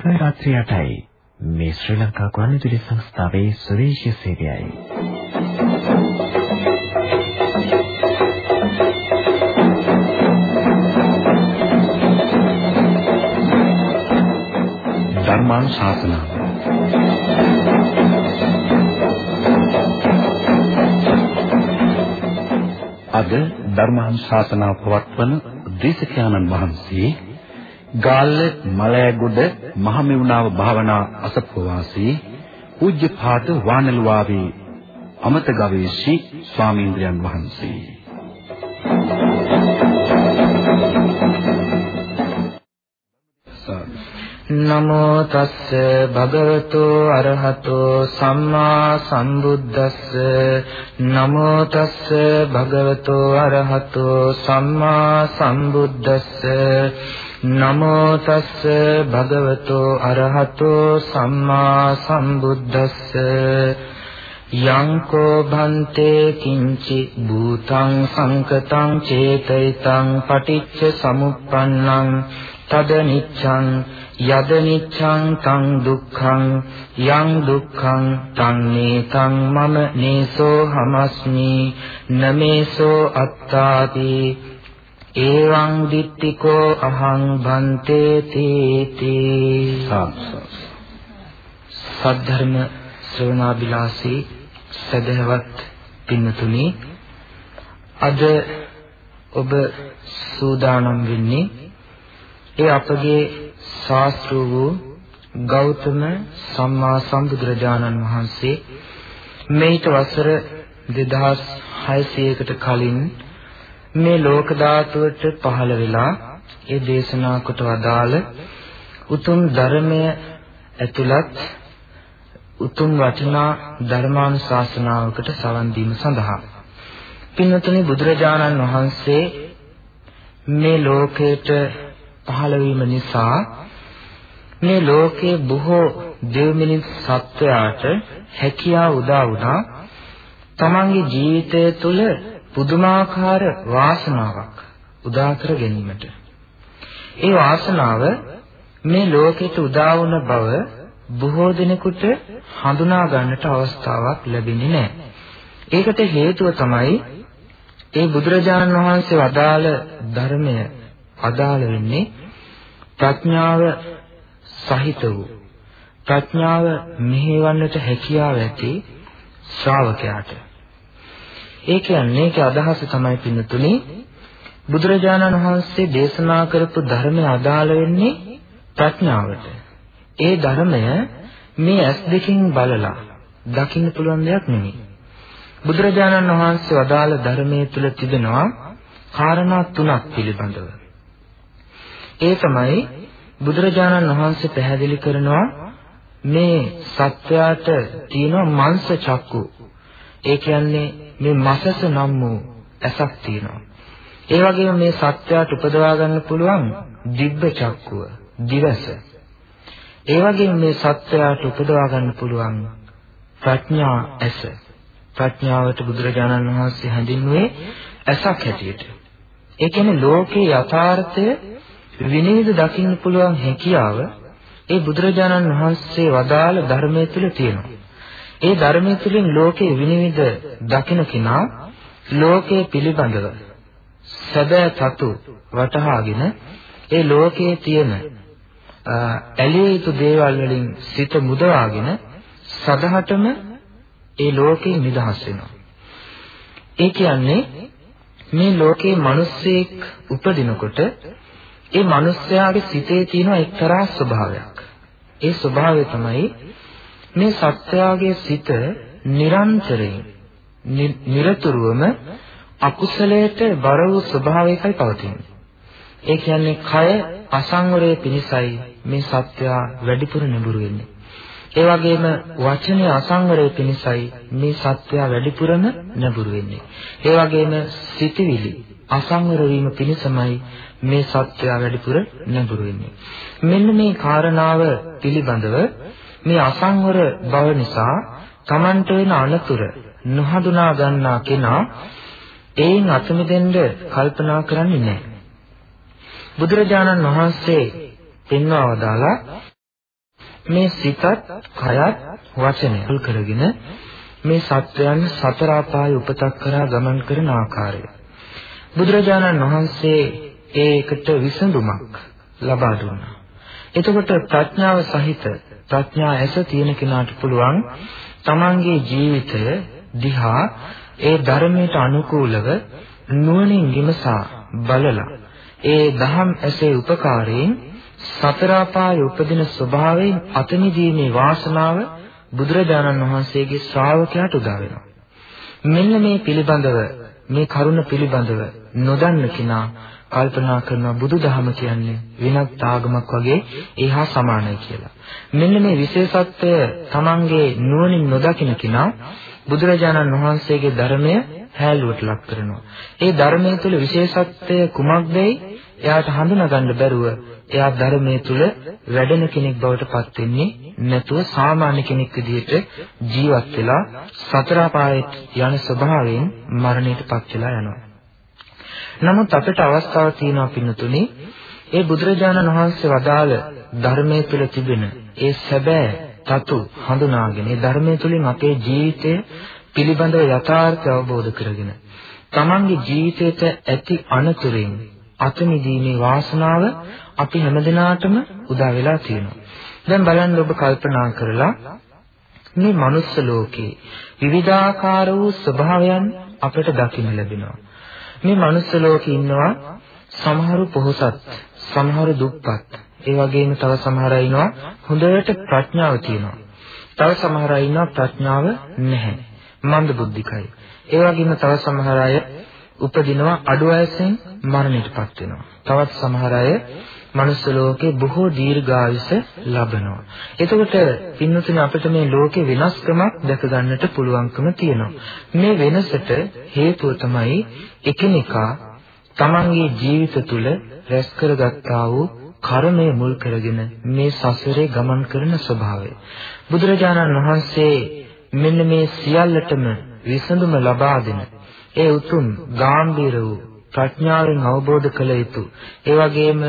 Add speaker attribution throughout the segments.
Speaker 1: රාත්‍රී 8යි මේ ශ්‍රී ලංකා ගුවන්විදුලි සංස්ථාවේ ස්වදේශීය සේවයයි.
Speaker 2: ධර්මානුශාසනාව අද ධර්මානුශාසනාව පවත්වන දේශකයන්න් වහන්සේ ගාල්ල මලයගොඩ මහමෙවුනාව භාවනා අසප්පවාසී පූජ්‍යපාද වානලුවාවේ අමත ගවේෂී ස්වාමීන්ද්‍රයන් වහන්සේ.
Speaker 3: නමෝ තස්ස භගවතු අරහතෝ සම්මා සම්බුද්දස්ස. නමෝ තස්ස භගවතු අරහතෝ සම්මා සම්බුද්දස්ස. නමෝ තස්ස භගවතෝ අරහතෝ සම්මා සම්බුද්දස්ස යංකෝ භන්තේ කිංචි භූතං සංකතං චේතිතං පටිච්ච සමුප්පන්නං තද නිච්ඡං යද නිච්ඡං තං දුක්ඛං යං දුක්ඛං තං නේතං මම නේසෝ හමස්මි නමේසෝ අත්තාති එවං දිට්ඨිකෝ අහං බන්තේ තීති. සද්ධර්ම ශ්‍රවණාබිලාසී සදහවත් පින්නතුනි අද ඔබ සූදානම් වෙන්නේ ඒ අපගේ ශාස්ත්‍ර වූ ගෞතම සම්මා සම්බුදුරජාණන් වහන්සේ මේිට වසර 2600කට කලින් මේ ලෝක ධාතුවට පහළ වෙලා ඒ දේශනා කොට වදාළ උතුම් ධර්මය ඇතුළත් උතුම් වචනා ධර්මානුශාසනාවකට සවන් දීම සඳහා. පින්වතුනි බුදුරජාණන් වහන්සේ මේ ලෝකයට පහළ වීම නිසා මේ ලෝකයේ බොහෝ දෙව්මිනිස් සත්වයාට හැකියාව උදා වුණා. තමන්ගේ ජීවිතය තුළ පුදුමාකාර වාසනාවක් උදා කර ගැනීමට. ඒ වාසනාව මේ ලෝකෙට උදා වුණ බව බොහෝ දිනෙකට හඳුනා ගන්නට අවස්ථාවක් ලැබෙන්නේ නැහැ. ඒකට හේතුව තමයි ඒ බුදුරජාණන් වහන්සේ වදාළ ධර්මය අදාළ වෙන්නේ ප්‍රඥාව සහිත වූ ප්‍රඥාව මෙහෙවන්නට හැකියාව ඇති ශ්‍රාවකයාට ඒ කියන්නේ ඒකේ අදහස තමයි පින්නතුනේ බුදුරජාණන් වහන්සේ දේශනා කරපු ධර්මය අදාළ වෙන්නේ ප්‍රඥාවට. ඒ ධර්මය මේ ඇස් දෙකෙන් බලලා දකින්න පුළුවන් දෙයක් නෙමෙයි. බුදුරජාණන් වහන්සේ වදාළ ධර්මයේ තුල තිබෙනවා කාරණා තුනක් පිළිබඳව. ඒ තමයි බුදුරජාණන් වහන්සේ පැහැදිලි කරනවා මේ සත්‍යයට තියෙන මාංශ චක්කු. ඒ කියන්නේ මේ මසස නම් වූ ඇසක් තියෙනවා. ඒ වගේම මේ සත්‍යයට උපදවා ගන්න පුළුවන් දිබ්බ චක්කුව, දිවස. ඒ වගේම මේ සත්‍යයට උපදවා ගන්න පුළුවන් ප්‍රඥා ඇස. ප්‍රඥාවට බුදුරජාණන් වහන්සේ හැඳින්වුවේ ඇසක් හැටියට. ඒ කියන්නේ ලෝකේ යථාර්ථය විනිවිද දකින්න පුළුවන් හැකියාව ඒ බුදුරජාණන් වහන්සේ වදාළ ධර්මයේ තුල තියෙනවා. ඒ ධර්මයේ තුලින් ලෝකේ විනිවිද දකින කෙනා ලෝකයේ පිළිබඳව සැබෑ තතු වටහාගෙන ඒ ලෝකයේ තියෙන ඇලිය යුතු දේවල් වලින් සිත මුදවාගෙන සදහටම ඒ ලෝකේ නිදහස් වෙනවා. ඒ කියන්නේ මේ ලෝකේ මිනිස්සෙක් උපදිනකොට ඒ මිනිස්යාගේ සිතේ තියෙන එක්තරා ස්වභාවයක්. ඒ ස්වභාවය තමයි මේ සත්‍යයේ සිත නිරන්තරයෙන් නිරතුරුවම අකුසලයට බර වූ ස්වභාවයකයි පවතින්නේ. ඒ කියන්නේ කය අසංවරයේ පිණිසයි මේ සත්‍ය වැඩිපුර නිබුරු වෙන්නේ. ඒ වගේම වචනේ අසංවරයේ පිණිසයි මේ සත්‍ය වැඩිපුරම නිබුරු වෙන්නේ. ඒ වගේම සිතවිලි අසංවර වීම පිණිසමයි මේ සත්‍ය වැඩිපුර නිබුරු වෙන්නේ. මෙන්න මේ කාරණාව පිළිබඳව මේ අසංවර බව නිසා Tamanට වෙන අනතුර නොහඳුනා ගන්නා කෙනා ඒන් අත මිදෙන්න කල්පනා කරන්නේ නැහැ. බුදුරජාණන් වහන්සේ පෙන්වා වදාලා මේ සිතත් කයත් වචනය කරගෙන මේ සත්වයන් සතර අපාය උපතක් කරා ගමන් කරන ආකාරය බුදුරජාණන් වහන්සේ ඒකට විසඳුමක් ලබා දුන්නා. එතකොට ප්‍රඥාව සහිත ප්‍රඥා ඇස තියෙන කෙනාට පුළුවන් තමන්ගේ ජීවිතය දිහා ඒ ධර්මයට අනුකූලව නුවණින් විමසා බලලා ඒ දහම් ඇසේ උපකාරයෙන් සතර අපායේ උපදින ස්වභාවයෙන් අත මිදීමේ වාසනාව බුදුරජාණන් වහන්සේගේ ශ්‍රාවකයාට උදා වෙනවා. මෙන්න මේ පිළිබඳව මේ කරුණ පිළිබඳව නොදන්න කෙනා කල්පනා කරනවා බුදුදහම කියන්නේ වෙනත් ආගමක් වගේ ඒහා සමානයි කියලා. මෙන්න මේ විශේෂත්වය තමන්ගේ නුවණින් නොදකින කෙනා බුදුරජාණන් වහන්සේගේ ධර්මය හැලුවට ලක් කරනවා. ඒ ධර්මයේ තුල විශේෂත්වය කුමක්දයි එයාට හඳුනා ගන්න බැරුව එයා ධර්මයේ තුල වැඩෙන කෙනෙක් බවට පත් වෙන්නේ නැතුව සාමාන්‍ය කෙනෙක් විදිහට ජීවත් වෙලා සතර පායෙත් යන ස්වභාවයෙන් මරණයට පත් වෙලා යනවා. නමුත් අපිට අවස්ථාවක් තියෙනවා පින්නතුනේ ඒ බුදුරජාණන් වහන්සේ වදාළ ධර්මයේ තුල තිබෙන ඒ සැබෑ තතු හඳුනාගෙන ඒ ධර්මයේ තුලින් අපේ ජීවිතය පිළිබඳව යථාර්ථය අවබෝධ කරගෙන තමන්ගේ ජීවිතයට ඇති අනතුරින් අත මිදීමේ වාසනාව අපි හැමදිනාටම උදා වෙලා තියෙනවා. දැන් බලන්න ඔබ කල්පනා කරලා මේ මනුස්ස ලෝකේ විවිධාකාර වූ ස්වභාවයන් අපට දකින්න ලැබෙනවා. මේ මනුස්ස ලෝකේ ඉන්නවා සමහරු පොහොසත්, සමහරු දුප්පත්, ඒ වගේම තව සමහර අය ඉන්නවා හොඳට ප්‍රඥාව තියෙනවා. තව සමහර අය ඉන්නවා ප්‍රඥාව නැහැ. මන්ද බුද්ධිකයි. ඒ වගේම තව සමහර අය උපදිනවා අඩු වයසෙන් මරණයටපත් වෙනවා. තවත් සමහර අය මනුස්ස ලෝකේ බොහෝ දීර්ඝායුෂ ලබනවා. එතකොට පින්නතුනේ අපිට මේ ලෝකේ වෙනස්කමක් දැක ගන්නට පුළුවන්කම තියෙනවා. මේ වෙනසට හේතුව තමයි එකිනෙකා තමන්ගේ ජීවිත තුළ රැස් කරගත්තා වූ කර්මය මුල් කරගෙන මේ සසරේ ගමන් කරන ස්වභාවය. බුදුරජාණන් වහන්සේ මෙන්න මේ සියල්ලටම විසඳුම ලබා දෙන ඒ උතුම් ගාම්භීර වූ ප්‍රඥාවෙන් අවබෝධ කළ යුතු ඒ වගේම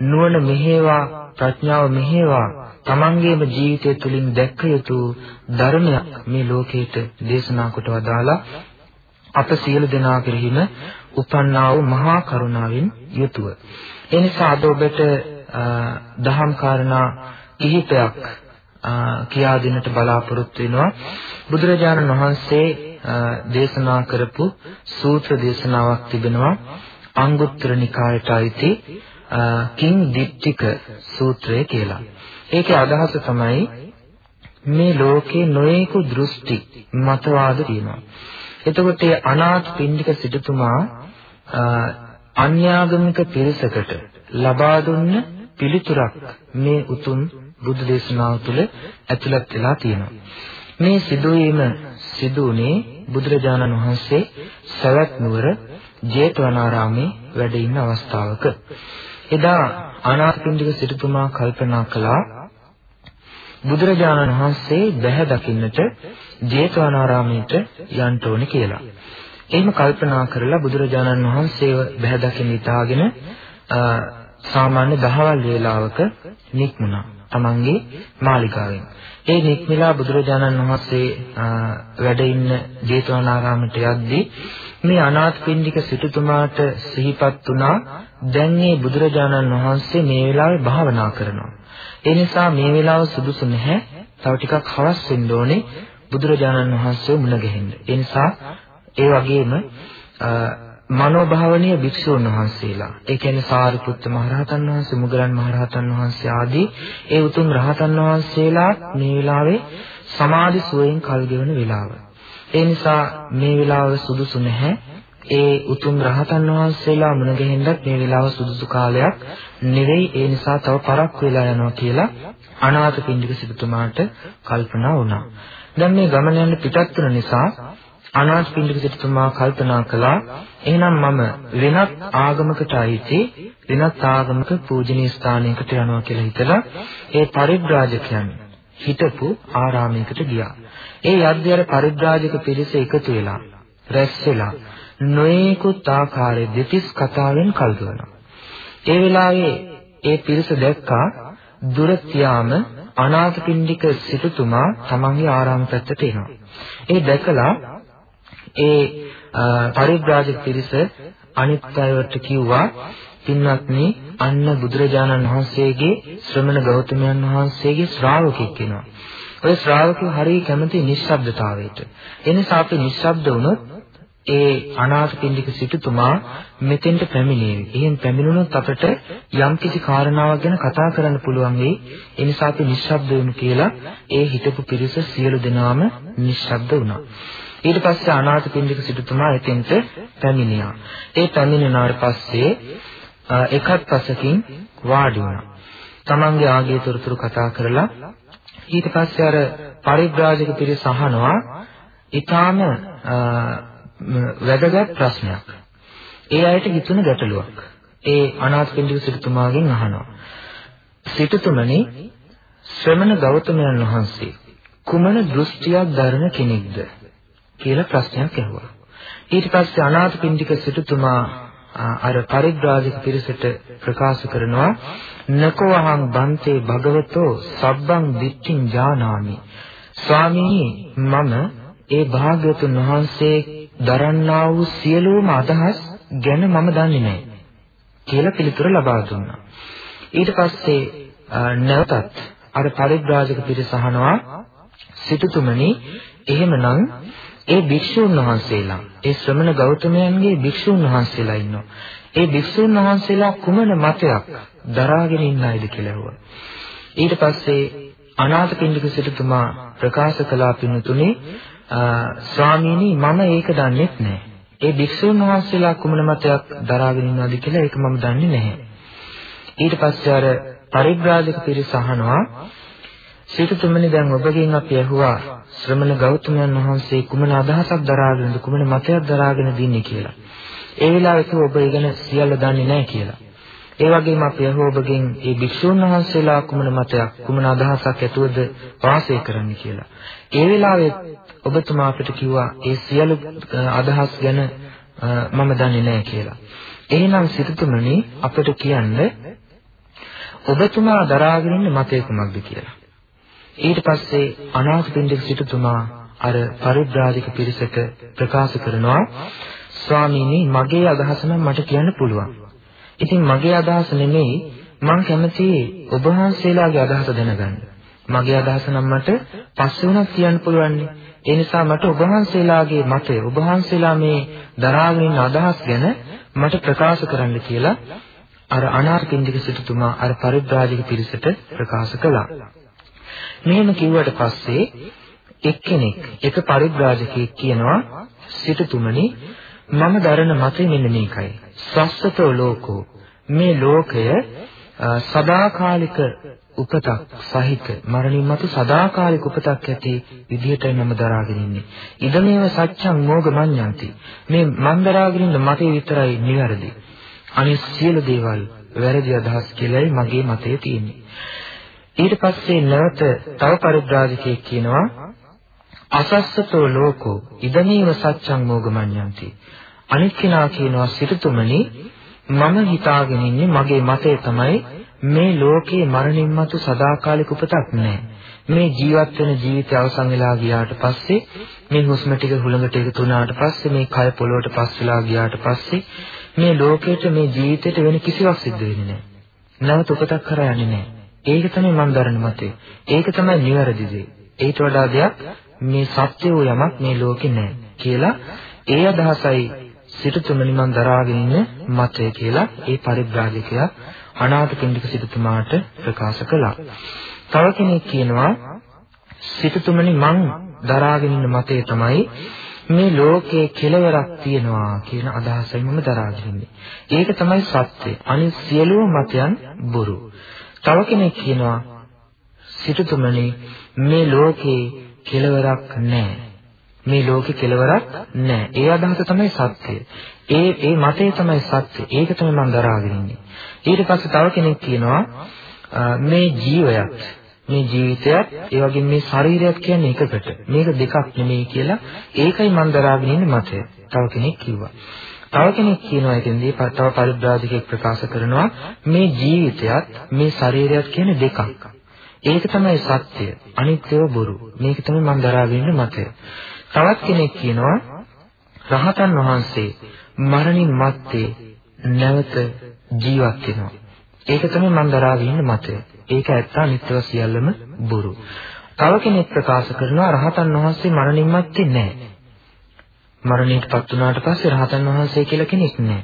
Speaker 3: නුවණ මෙහෙවා ප්‍රඥාව මෙහෙවා තමන්ගේම ජීවිතය තුළින් දැක්ක යුතු ධර්මයක් මේ ලෝකයට දේශනා කොට වදාලා අප සියලු දෙනා කෙරෙහිම උපන්නා වූ මහා කරුණාවෙන් යුතුව. ඒ නිසා අද ඔබට දහම් කාරණා කිහිපයක් කියා දෙන්නට බලාපොරොත්තු වෙනවා. බුදුරජාණන් වහන්සේ දේශනා කරපු සූත්‍ර දේශනාවක් තිබෙනවා අංගුත්තර නිකායට අයිති කිං දිට්ඨික සූත්‍රය කියලා. ඒකේ අදහස තමයි මේ ලෝකේ නොයෙකු දෘෂ්ටි මතවාද තියෙනවා. එතකොට මේ අනාථ පින්ඩික සිටුතුමා අන්‍යාගමික පිරිසකට ලබා දුන්න පිළිතුරක් මේ උතුම් බුදු දේශනාව තුළ ඇතුළත් වෙලා තියෙනවා. මේ සිදුවීම සිදුුනේ බුදුරජාණන් වහන්සේ සවැත් නුවර ජේතවනාරාමේ වැඩ ඉන්න අවස්ථාවක. එදා අනාථපිණ්ඩික සිටුතුමා කල්පනා කළා බුදුරජාණන් වහන්සේ බැහැ දකින්නට ජේතවනාරාමයට යන්න ඕනේ කියලා. එහෙම කල්පනා කරලා බුදුරජාණන් වහන්සේව බැහැ දකින්න ඉතාලගෙන සාමාන්‍ය දහවල් වේලාවක නික්මුණා. තමන්ගේ මාලිගාවෙන්. ඒ නික්මිලා බුදුරජාණන් වහන්සේ වැඩ ඉන්න ජේතවනාරාමයට යද්දී මේ අනාථපිණ්ඩික සිටුතුමාට සිහිපත් වුණා දැන් මේ බුදුරජාණන් වහන්සේ මේ වෙලාවේ භාවනා කරනවා. ඒ නිසා මේ වෙලාව සුදුසු නැහැ. තව ටිකක් හවස් වෙන්න ඕනේ බුදුරජාණන් වහන්සේ මුණ ගැහෙන්න. ඒ නිසා ඒ වගේම මනෝභාවනීය භික්ෂුන් වහන්සේලා ඒ කියන්නේ සාරිපුත්ත මහරහතන් වහන්සේ මුගලන් මහරහතන් වහන්සේ ආදී ඒ උතුම් රහතන් වහන්සේලා මේ වෙලාවේ සමාධි සුවයෙන් කල් ගෙවන වෙලාව. ඒ නිසා මේ වෙලාව සුදුසු නැහැ. ඒ උතුම් රහතන් වහන්සේලා මුණ ගැහෙන්නත් මේ වෙලාව සුදුසු කාලයක් නෙවෙයි. ඒ නිසා තව පරක් වෙලා යනවා කියලා අනාථපිණ්ඩික සිටුතුමාට කල්පනා වුණා. දැන් මේ ගමන යන පිටත් වෙන නිසා අනාථපිණ්ඩික සිටුතුමා කල්පනා කළා එහෙනම් මම වෙනත් ආගමකට අයිති වෙනත් ආගමක පූජනීය ස්ථානයකට යනවා කියලා හිතලා ඒ පරිබ්‍රාජකයන් හිටපු ආරාමයකට ගියා. ඒ යද්දයර පරිබ්‍රාජක පිරිස එකතු වෙලා රැස් වෙලා නොයෙකුත් ආකාරයේ දෙතිස් කතාවෙන් කල්දවනවා. ඒ වෙලාවේ ඒ පිරිස දැක්කා දුර තියාම අනාථපිණ්ඩික සිටුතුමා තමන්ගේ ආරාම පැත්තට එනවා. ඒ දැකලා ඒ පරිබ්‍රාජක පිරිස අනිත් අයට කිව්වා පින්වත්නි අන්න බුදුරජාණන් වහන්සේගේ ශ්‍රමණ ගෞතමයන් වහන්සේගේ ශ්‍රාවකෙක් වෙනවා. ඔය ශ්‍රාවකයෝ හරිය කැමති නිශ්ශබ්දතාවයට. එනිසා අපි නිශ්ශබ්ද වුණොත් ඒ අනාථපිණ්ඩික සිටුතුමා මෙතෙන්ට පැමිණේවි. එහෙන් පැමිණුණොත් අපට යම්කිසි කාරණාවක් ගැන කතා කරන්න පුළුවන් වෙයි. ඒ නිසා අපි නිශ්ශබ්ද වෙමු කියලා ඒ හිතපු පිරිස සියලු දෙනාම නිශ්ශබ්ද වුණා. ඊට පස්සේ අනාථපිණ්ඩික සිටුතුමා එතෙන්ට පැමිණියා. ඒ පැමිණුණාට පස්සේ එකත් පසකින් වාඩි වුණා. තමන්ගේ ආගයේ තොරතුරු කතා කරලා ඊට පස්සේ අර පරිබ්‍රාජක පිරිස අහනවා ඊටාම වැදගත් ප්‍රශ්නයක්. ඒ අයට හිතුණ ගැටලුවක්. ඒ අනාථපිණ්ඩික සිටුතුමාගෙන් අහනවා. සිටුතුමනි ශ්‍රමණ ගෞතමයන් වහන්සේ කුමන දෘෂ්ටියක් දරන කෙනෙක්ද කියලා ප්‍රශ්නයක් ඇහුවා. ඊට පස්සේ අනාථපිණ්ඩික සිටුතුමා අර පරිබ්‍රාජක පිරිසට ප්‍රකාශ කරනවා නකෝ අහං බන්තේ භගවතෝ සබ්බං දිට්ඨින් ජානාමි ස්වාමීනි මම ඒ භාග්‍යතුන් වහන්සේ දරන්නා වූ සියලුම අදහස් ගැන මම දන්නේ නැහැ කියලා පිළිතුර ලබා දුන්නා ඊට පස්සේ නැවතත් අර පරිබ්‍රාජක පිරිස අහනවා සිටුතුමනි එහෙමනම් ඒ භික්ෂුන් වහන්සේලා ඒ ශ්‍රමණ ගෞතමයන්ගේ භික්ෂුන් වහන්සේලා ඉන්නවා. ඒ භික්ෂුන් වහන්සේලා කුමන මතයක් දරාගෙන ඉන්නයිද කියලා ඇහුවා. ඊට පස්සේ අනාථපිණ්ඩික සිටුතුමා ප්‍රකාශ කළා පින්තුනේ ස්වාමීනි මම ඒක දන්නේ නැහැ. ඒ භික්ෂුන් වහන්සේලා කුමන මතයක් දරාගෙන ඉන්නවද කියලා ඒක මම දන්නේ නැහැ. ඊට පස්සේ අර පරිබ්‍රාජක පිරිස අහනවා සිටුතුමනි දැන් ඔබගෙන් අපි ඇහුවා ශ්‍රමණ ගෞතමයන් වහන්සේ කුමන අදහසක් දරාගෙනද කුමන මතයක් දරාගෙන දින්නේ කියලා. ඒ වෙලාවෙත් ඔබ ඉගෙන සියල්ල දන්නේ නැහැ කියලා. ඒ වගේම අපි ඇහුව ඔබගෙන් මේ භික්ෂුන් වහන්සේලා කුමන මතයක් කුමන අදහසක් ඇතුවද වාසය කරන්න කියලා. ඒ වෙලාවේ ඔබතුමා අපිට කිව්වා ඒ සියලු අදහස් ගැන මම දන්නේ නැහැ කියලා. එහෙනම් සිටුතුමනි අපිට කියන්න ඔබතුමා දරාගෙන ඉන්න මතය කුමක්ද කියලා. ඊට පස්සේ අනාථපිණ්ඩික සිටුතුමා අර පරිබ්‍රාජික පිරිසට ප්‍රකාශ කරනවා ස්වාමීනි මගේ අදහස නම් මට කියන්න පුළුවන්. ඉතින් මගේ අදහස නෙමෙයි මං කැමති ඔබ වහන්සේලාගේ අදහස දැනගන්න. මගේ අදහස නම් මට පස්සේ වුණත් කියන්න පුළුවන්. ඒ නිසා මට ඔබ වහන්සේලාගේ මතය ඔබ වහන්සේලා මේ දරාගෙන ඉන්න අදහස් ගැන මට ප්‍රකාශ කරන්න කියලා අර අනාථපිණ්ඩික සිටුතුමා අර පරිබ්‍රාජික පිරිසට ප්‍රකාශ කළා. මෙහෙම කිව්වට පස්සේ එක්කෙනෙක් එක පරිබ්‍රාජකයෙක් කියනවා සිටුතුමනි මම දරන මතය මෙන්න මේකයි. සස්සතෝ ලෝකෝ මේ ලෝකය සදාකාලික උපතක් සහිත මරණින් මතු සදාකාලික උපතක් ඇති විදිහටයි මම දරාගෙන ඉන්නේ. ඉදමේව සත්‍යං මෝග මඤ්ඤන්ති. මේ මන් දරාගෙන ඉන්න මතය විතරයි නිවැරදි. අනිත් සියලු දේවල් වැරදි අදහස් කියලායි මගේ මතය තියෙන්නේ. ඊට පස්සේ නැවත තව පරිබ්‍රාජකයෙක් කියනවා අසස්සතෝ ලෝකෝ ඉදමීව සත්‍යං මෝගමඤ්ඤන්ති. අනිත් කෙනා කියනවා සිටුතුමනි මම හිතාගෙන ඉන්නේ මගේ මතය තමයි මේ ලෝකේ මරණින් මතු සදාකාලික උපතක් නැහැ මේ ජීවත් වෙන ජීවිතය අවසන් වෙලා ගියාට පස්සේ මේ හුස්ම ටික හුළඟට එකතු වුණාට පස්සේ මේ කය පොළොවට පස් වෙලා ගියාට පස්සේ මේ ලෝකෙට මේ ජීවිතේට වෙන කිසිවක් සිද්ධ වෙන්නේ නැහැ නැවත උපතක් කරා යන්නේ නැහැ ඒක තමයි මම දරන මතය. ඒක තමයි නිවැරදි දේ. ඊට වඩා දෙයක් මේ සත්‍ය වූ යමක් මේ ලෝකේ නැහැ කියලා ඒ අදහසයි සිටුතුමනි මම දරාගෙන ඉන්න මතය කියලා ඒ පරිබ්‍රාජකයා අනාථපිණ්ඩික සිටුතුමාට ප්‍රකාශ කළා. තව කෙනෙක් කියනවා සිටුතුමනි මං දරාගෙන ඉන්න මතය තමයි මේ ලෝකේ කෙලවරක් තියනවා කියන අදහසයි මම දරාගෙන ඉන්නේ. ඒක තමයි සත්‍ය. අනිත් සියලුම මතයන් බොරු. තව කෙනෙක් කියනවා සිටුතුමනි මේ ලෝකේ කෙලවරක් නැහැ. මේ ලෝකේ කෙලවරක් නැහැ. ඒ අදහස තමයි සත්‍යය. ඒ ඒ මතය තමයි සත්‍ය. ඒක තමයි මම දරාගෙන ඉන්නේ. ඊට පස්සේ තව කෙනෙක් කියනවා මේ ජීවයත් මේ ජීවිතයත් ඒ වගේම මේ ශරීරයත් කියන්නේ එකකට. මේක දෙකක් නෙමෙයි කියලා ඒකයි මම දරාගෙන ඉන්නේ මතය. තව කෙනෙක් කිව්වා. තව කෙනෙක් කියනවා එතෙන්දී තව පරිබ්‍රාජකෙක් ප්‍රකාශ කරනවා මේ ජීවිතයත් මේ ශරීරයත් කියන්නේ දෙකක්. ඒක තමයි සත්‍ය. අනිත්‍යව බොරු. මේක තමයි මම දරාගෙන ඉන්න මතය. තවත් කෙනෙක් කියනවා රහතන් වහන්සේ මරණින් මත්තේ නැවත ජීවත් වෙනවා. ඒක තමයි මම දරාගෙන ඉන්න මතය. ඒක ඇත්ත අනිත්‍යව සියල්ලම බොරු. තව කෙනෙක් ප්‍රකාශ කරනවා රහතන් වහන්සේ මරණින් මත්තේ නැහැ. මරණයටපත් වුණාට පස්සේ රහතන් වහන්සේ කියලා කෙනෙක් නැහැ.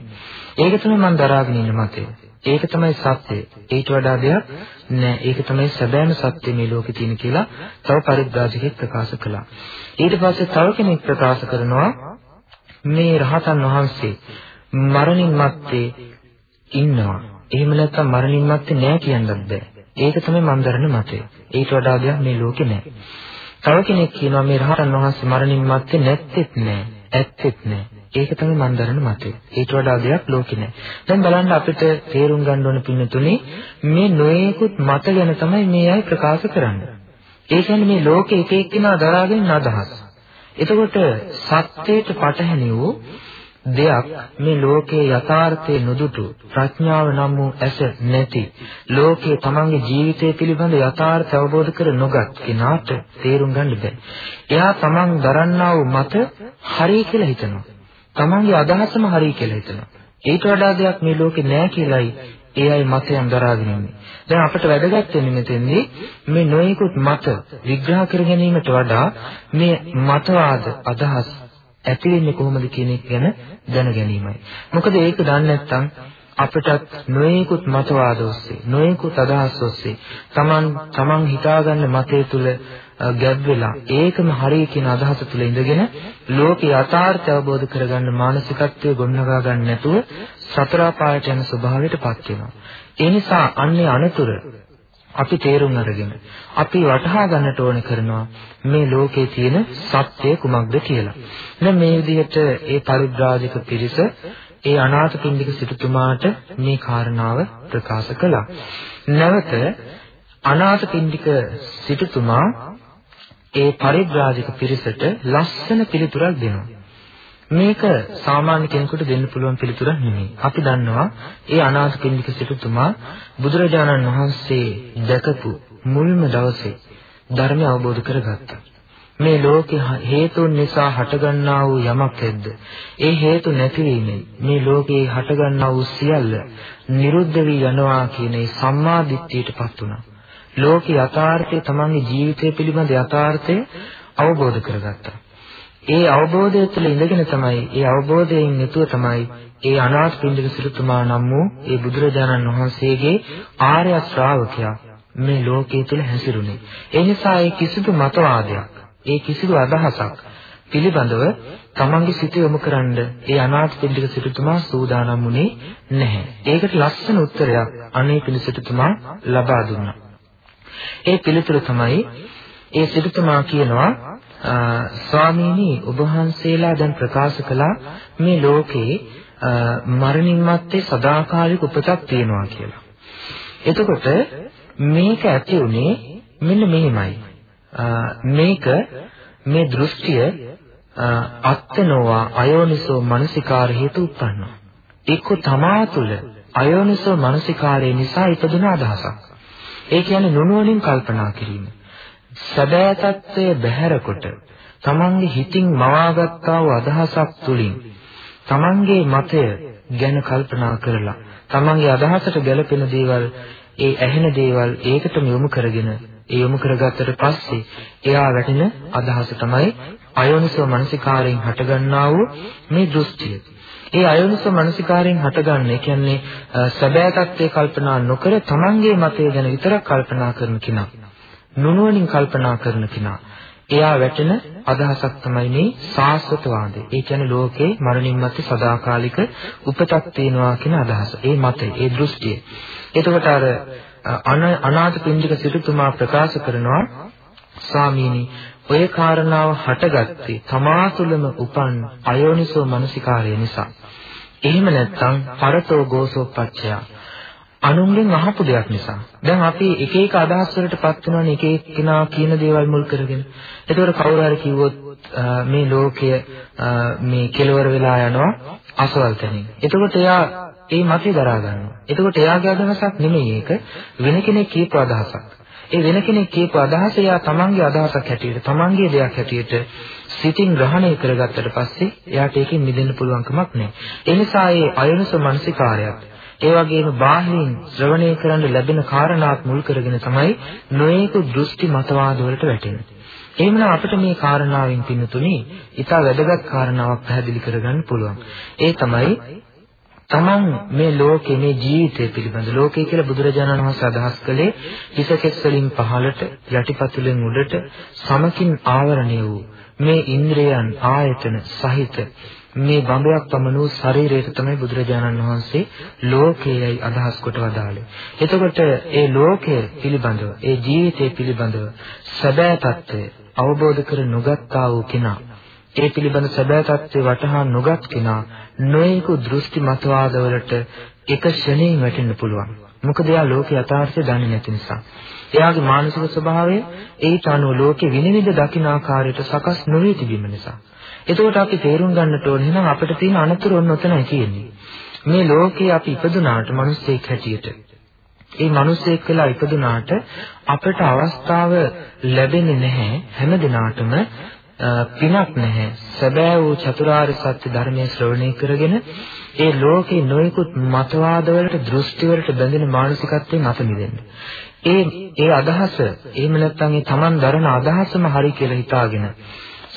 Speaker 3: ඒක තමයි මම දරාගෙන ඉන්න මතය. ඒක තමයි සත්‍යය. ඊට වඩා දෙයක් නෑ. ඒක තමයි සැබෑම සත්‍ය මේ ලෝකේ තියෙන කියලා තව පරිබ්‍රාජකෙක් ප්‍රකාශ කළා. ඊට පස්සේ තව කෙනෙක් ප්‍රකාශ කරනවා මේ රහතන් වහන්සේ මරණින් මත්තේ ඉන්නවා. එහෙම නැත්නම් මරණින් මත්තේ නෑ කියන්නත් බෑ. ඒක තමයි මම දරන මතය. ඊට වඩා දෙයක් මේ ලෝකේ නෑ. තව කෙනෙක් කියනවා මේ රහතන් වහන්සේ මරණින් මත්තේ නැත්තේත් නෑ. ඇත්තෙත් නෑ. ඒක තමයි මම දරන මතය. ඊට වඩා දෙයක් ලෝකේ නැහැ. දැන් බලන්න අපිට තේරුම් ගන්න ඕන පින්නතුනේ මේ නොයෙකුත් මත ගැන තමයි මේ අය ප්‍රකාශ කරන්නේ. ඒ කියන්නේ මේ ලෝකේ එක එක්කිනා දරාගෙන අදහස්. එතකොට සත්‍යයට පටහැනි වූ දෙයක් මේ ලෝකයේ යථාර්ථයේ නොදුටු ප්‍රඥාව නම් වූ ඇස නැති ලෝකයේ තමන්ගේ ජීවිතය පිළිබඳ යථාර්ථය අවබෝධ කර නොගත් කෙනාට තේරුම් ගන්න බෑ. එයා තමන් දරන්නා වූ මත හරි කියලා හිතනවා. තමන්ගේ අදහසම හරි කියලා හිතනවා. ඊට වඩා දෙයක් මේ ලෝකේ නැහැ කියලායි ඒ අය මතයන් දරාගෙන ඉන්නේ. දැන් අපිට වැදගත් වෙන්නේ මෙතෙන්දී මේ නොයෙකුත් මත විග්‍රහ කර ගැනීමට වඩා මේ මතවාද අදහස් ඇති වෙන්නේ කොහොමද කියන එක ගැන දැන ගැනීමයි. මොකද ඒක දන්නේ නැත්නම් අපිටත් නොයෙකුත් මතවාද ඔස්සේ නොයෙකුත් අදහස් ඔස්සේ Taman Taman හිතාගන්න මතය තුල ගැබ් වෙලා ඒකම හරිය කියන අදහස තුල ඉඳගෙන ලෝකේ යථාර්ථය අවබෝධ කරගන්න මානසිකත්වයේ ගොඩනගා ගන්න නැතුව සතර පායට යන ස්වභාවයටපත් වෙනවා. ඒ නිසා අන්නේ අනතුරු අපි තේරුම් අරගෙන අපි වටහා ගන්නට ඕන කරනවා මේ ලෝකේ තියෙන සත්‍ය කුමක්ද කියලා. දැන් මේ විදිහට ඒ පරිබ්‍රාජක පිරිස ඒ අනාථපිණ්ඩික සිටුතුමාට මේ කාරණාව ප්‍රකාශ කළා. නැවත අනාථපිණ්ඩික සිටුතුමා ඒ පරිබ්‍රාජක පිරිසට ලස්සන පිළිතුරක් දෙනවා. මේක සාමාන්‍ය කෙනෙකුට දෙන්න පුළුවන් පිළිතුරක් නෙමෙයි. අපි දන්නවා ඒ අනාථපිණ්ඩික සිටුතුමා බුදුරජාණන් වහන්සේ දැකපු මුල්ම දවසේ ධර්මය අවබෝධ කරගත්තා. මේ ලෝකේ හේතුන් නිසා හටගන්නා වූ යමක් ඇද්ද? ඒ හේතු නැතිවීමෙන් මේ ලෝකේ හටගන්නා වූ සියල්ල නිරුද්ධ වී යනවා කියන ඒ සම්මා දිට්ඨියටපත් වුණා. ලෝක යථාර්ථය තමන්ගේ ජීවිතය පිළිබඳ යථාර්ථය අවබෝධ කරගත්තා. ඒ අවබෝධය තුළ ඉඳගෙන තමයි ඒ අවබෝධයෙන් යුතුව තමයි ඒ අනාථ පින්ඩික සිටුතුමා නම් වූ ඒ බුදුරජාණන් වහන්සේගේ ආර්ය ශ්‍රාවකයා මේ ලෝකයේ තුල හැසිරුණේ. ඒ නිසා ඒ කිසිදු මතවාදයක්, ඒ කිසිදු අදහසක් පිළිබඳව තමන්ගේ සිත යොමු කරන්න ඒ අනාථ පින්ඩික සිටුතුමා සූදානම් වුණේ නැහැ. ඒකට ලස්සන උත්තරයක් අනේ පිළිසිටුතුමා ලබා දුන්නා. ඒ පිළිතුර තමයි ඒ සිටුතුමා කියනවා ස්වාමීනි ඔබ වහන්සේලා දැන් ප්‍රකාශ කළා මේ ලෝකේ මරණින් මත්තේ සදාකාලික උපතක් තියෙනවා කියලා. එතකොට මේක ඇති උනේ මෙන්න මෙහෙමයි. මේක මේ දෘෂ්ටිය අත්තනෝවා අයෝනිසෝ මනසිකාර හේතු උත්පන්නා. එක්ක තමා තුළ අයෝනිසෝ මනසිකාරය නිසා ඉපදුන අදහසක්. ඒ කියන්නේ නුනුවණින් කල්පනා කිරීම. සැබෑ తත්වය බැහැරකොට තමන්ගේ හිතින් මවාගත්තා වූ අදහසක් තුලින් තමන්ගේ මතය ගැන කල්පනා කරලා තමන්ගේ අදහසට ගැළපෙන දේවල් ඒ ඇහෙන දේවල් ඒකටම යොමු කරගෙන ඒ යොමු කරගත්තට පස්සේ එයා වැටෙන අදහස තමයි අයෝනිසෝ මනසිකාරයෙන් හටගන්නා වූ මේ දෘෂ්ටිය. ඒ අයෝනිසෝ මනසිකාරයෙන් හටගන්නේ කියන්නේ සැබෑ තත්ත්වයේ කල්පනා නොකර තමන්ගේ මතය ගැන විතරක් කල්පනා කරන කෙනා. නුනුවණින් කල්පනා කරන කෙනා. එයා වැටෙන අදහසක් තමයි මේ සාස්වතවාදය. ඒ කියන්නේ ලෝකේ මරණින් මත්තේ සදාකාලික උපතක් තියෙනවා කියන අදහස. ඒ මතය, ඒ දෘෂ්ටිය. එතකොට අර අනාථ පින්ඩික සිටුතුමා ප්‍රකාශ කරනවා ස්වාමීනි ඔය කාරණාව හටගත්තේ තමා තුළම උපන් අයෝනිසෝ මනසිකාරය නිසා. එහෙම නැත්නම් පරතෝ ගෝසෝ පච්චය අනුන්ගෙන් අහපු දෙයක් නිසා. දැන් අපි එක එක අදහස් වලටපත් වෙනවනේ එක එක්කිනා කියන දේවල් මුල් කරගෙන. ඒතකොට කවුරු හරි කිව්වොත් මේ ලෝකය මේ කෙලවර වෙලා යනවා අසවල් තැනින්. එතකොට එයා ඒ මතය දරා ගන්නවා. එතකොට එයාගේ අදහසක් නෙමෙයි ඒක වෙන කෙනෙක් කියපු අදහසක්. ඒ වෙන කෙනෙක් කියපු අදහස එයා තමන්ගේ අදහසක් හැටියට තමන්ගේ දෙයක් හැටියට සිතින් ග්‍රහණය කරගත්තට පස්සේ එයාට ඒකෙන් මිදෙන්න පුළුවන් කමක් නැහැ. ඒ නිසා ඒ අයනස මානසිකාරයත් ඒ වගේම බාහිරින් ශ්‍රවණය කරන්න ලැබෙන කාරණාත් මුල් කරගෙන තමයි නොයෙකු දෘෂ්ටි මතවාද වලට වැටෙන්නේ. එහෙමනම් අපිට මේ කාරණාවෙන් පින්නතුනේ ඊට වැදගත් කාරණාවක් පැහැදිලි කරගන්න පුළුවන්. ඒ තමයි තමන් මේ ලෝකේ මේ ජීවිතය පිළිබඳ ලෝකය කියලා බුදුරජාණන් වහන්සේ අදහස් කළේ හිසකෙස් වලින් පහළට යටිපතුලෙන් උඩට සමකින් ආවරණය වූ මේ ඉන්ද්‍රයන් ආයතන සහිත මේ බඹයක් පමණ වූ ශරීරයට තමයි බුදුරජාණන් වහන්සේ ලෝකයයි අදහස් කොට වදාළේ. එතකොට ඒ ලෝකය පිළිබඳව, ඒ ජීවිතය පිළිබඳව සැබෑ తත්වය අවබෝධ කර නොගත්තා වූ කෙනා, ඒ පිළිබඳ සැබෑ తත්වය වටහා නොගත් කෙනා නොයෙකු දෘෂ්ටි මතවාදවලට එක ෂණයෙන් වැටෙන්න පුළුවන්. මොකද එයා ලෝක යථාර්ථය දන්නේ නැති නිසා. එයාගේ මානසික ස්වභාවය ඒට අනුව ලෝකෙ විනිවිද දකින්න ආකාරයට සකස් නොවී තිබීම නිසා. එතකොට අපි තේරුම් ගන්නට ඕනේ එහෙනම් අපිට තියෙන අනතුරු ඔන්න ඔතනයි තියෙන්නේ. මේ ලෝකේ අපි ඉපදුනාට මිනිස්සෙක් හැටියට ඒ මිනිස්සෙක් වෙලා ඉපදුනාට අපට අවස්ථාව ලැබෙන්නේ නැහැ හැම දිනාටම පිනක් නැහැ. සැබෑ වූ චතුරාර්ය සත්‍ය ධර්මයේ ශ්‍රවණය කරගෙන ඒ ලෝකේ නොයෙකුත් මතවාදවලට දෘෂ්ටිවලට බැඳෙන මානසිකත්වයෙන් අත මිදෙන්න. ඒ ඒ අදහස එහෙම නැත්නම් ඒ Taman දරන අදහසම හරි කියලා හිතාගෙන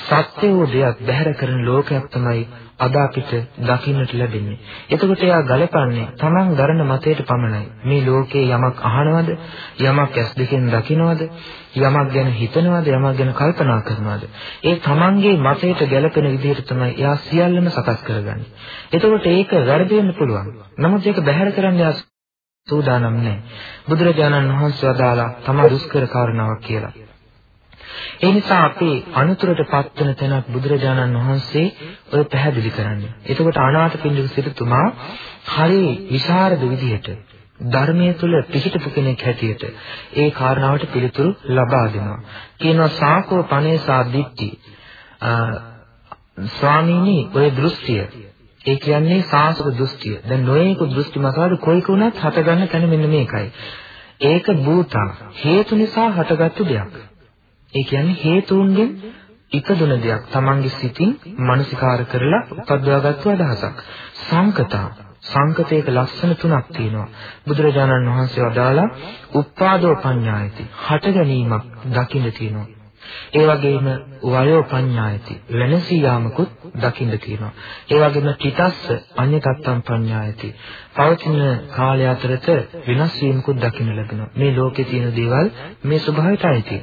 Speaker 3: සත්‍ය වූ දෙයක් බැහැර කරන ලෝකයක් තමයි අද අපිට දකින්නට ලැබෙන්නේ. එතකොට එයා ගලපන්නේ Taman දරන මතයට පමණයි. මේ ලෝකේ යමක් අහනවද? යමක් ඇස් දෙකෙන් දකින්නවද? යමක් ගැන හිතනවද? යමක් ගැන කල්පනා කරනවද? ඒ Tamanගේ මතයට ගැලපෙන විදිහට තමයි එයා සියල්ලම සකස් කරගන්නේ. එතකොට ඒක වැරදෙන්න පුළුවන්. නමුත් ඒක බැහැර කරන්න එයා සූදානම් නැහැ. බුදුරජාණන් වහන්සේ වදාලා තමා දුෂ්කර කාරණාවක් කියලා. ඒ නිසා අපි අනුතරට පත්වන තැනක් බුදුරජාණන් වහන්සේ ඔය පැහැදිලි කරන්නේ. එතකොට අනාථපිණ්ඩික සිටුතුමා හරි විශාරද විදිහට ධර්මයේ තුල පිහිටපු කෙනෙක් හැටියට ඒ කාරණාවට පිළිතුරු ලබා දෙනවා. කියනවා සාකෝ පනේසා දිට්ටි ස්වාමීනි ඔය දෘෂ්ටිය ඒ කියන්නේ සාසක දෘෂ්ටිය. දැන් නොයේක දෘෂ්ටි මතවාද කොයික වුණත් හටගන්න තැන මෙන්න මේකයි. ඒක භූතා හේතු නිසා හටගත්තු දෙයක්. ඒ කියන්නේ හේතුන්ගෙන් ඉපදුන දෙයක්. Tamange සිතින් මනසිකාර කරලා උපද්දවාගත්තු අදහසක්. සංකතා සංකතයක ලක්ෂණ තුනක් තියෙනවා. බුදුරජාණන් වහන්සේ වදාලා උප්පාදෝ පඤ්ඤායති. හට ගැනීමක් දකින්න තියෙනවා. ඒ වගේම වයෝ පඤ්ඤායති වෙනසී යාමකුත් දකින්න තියෙනවා. ඒ වගේම චිතස්ස අඤ්ඤතත්තම් පඤ්ඤායති. පවතින කාලය අතරත වෙනස් වීමකුත් දකින්න ලැබෙනවා. මේ ලෝකේ තියෙන දේවල් මේ ස්වභාවයට අයිති.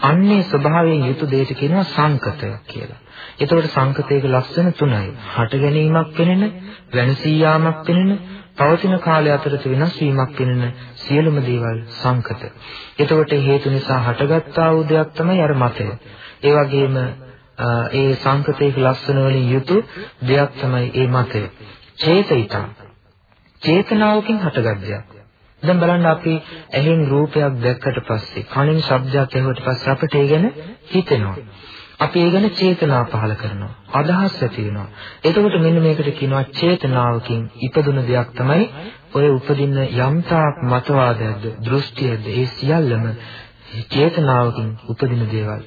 Speaker 3: අන්නේ ස්වභාවයෙන් යුතු දෙයට කියනවා සංකතයක් කියලා. එතකොට සංකතයක ලක්ෂණ තුනයි. හට ගැනීමක් වෙනෙන, වෙනසී යාමක් වෙනෙන, පවතින කාලය අතරත වෙනස් වීමක් වෙනෙන සියලුම දේවල් සංකත. එතකොට හේතු නිසා හටගත්තා වූ දෙයක් තමයි අර මතය. ඒ වගේම ඒ සංකතයක ලක්ෂණ වලින් යුතු දෙයක් තමයි ඒ මතය. චේතිතා. චේතනාවකින් හටගත් දෙයක්. දැන් බලන්න අපි ඇහෙන් රූපයක් දැක්කට පස්සේ කනින් ශබ්දයක් ඇහුවට පස්සේ අපිට ඒ ගැන හිතෙනවා. අපි ඒ ගැන චේතනා පහල කරනවා. අදහස් ඇති වෙනවා. එතකොට මෙන්න මේකට කියනවා චේතනාවකින් ඉපදුන දෙයක් තමයි ඔය උපදින්න යම්තාක් මතවාදයක්ද දෘෂ්ටියක්ද ඒ සියල්ලම චේතනාවකින් උපදින දේවල්.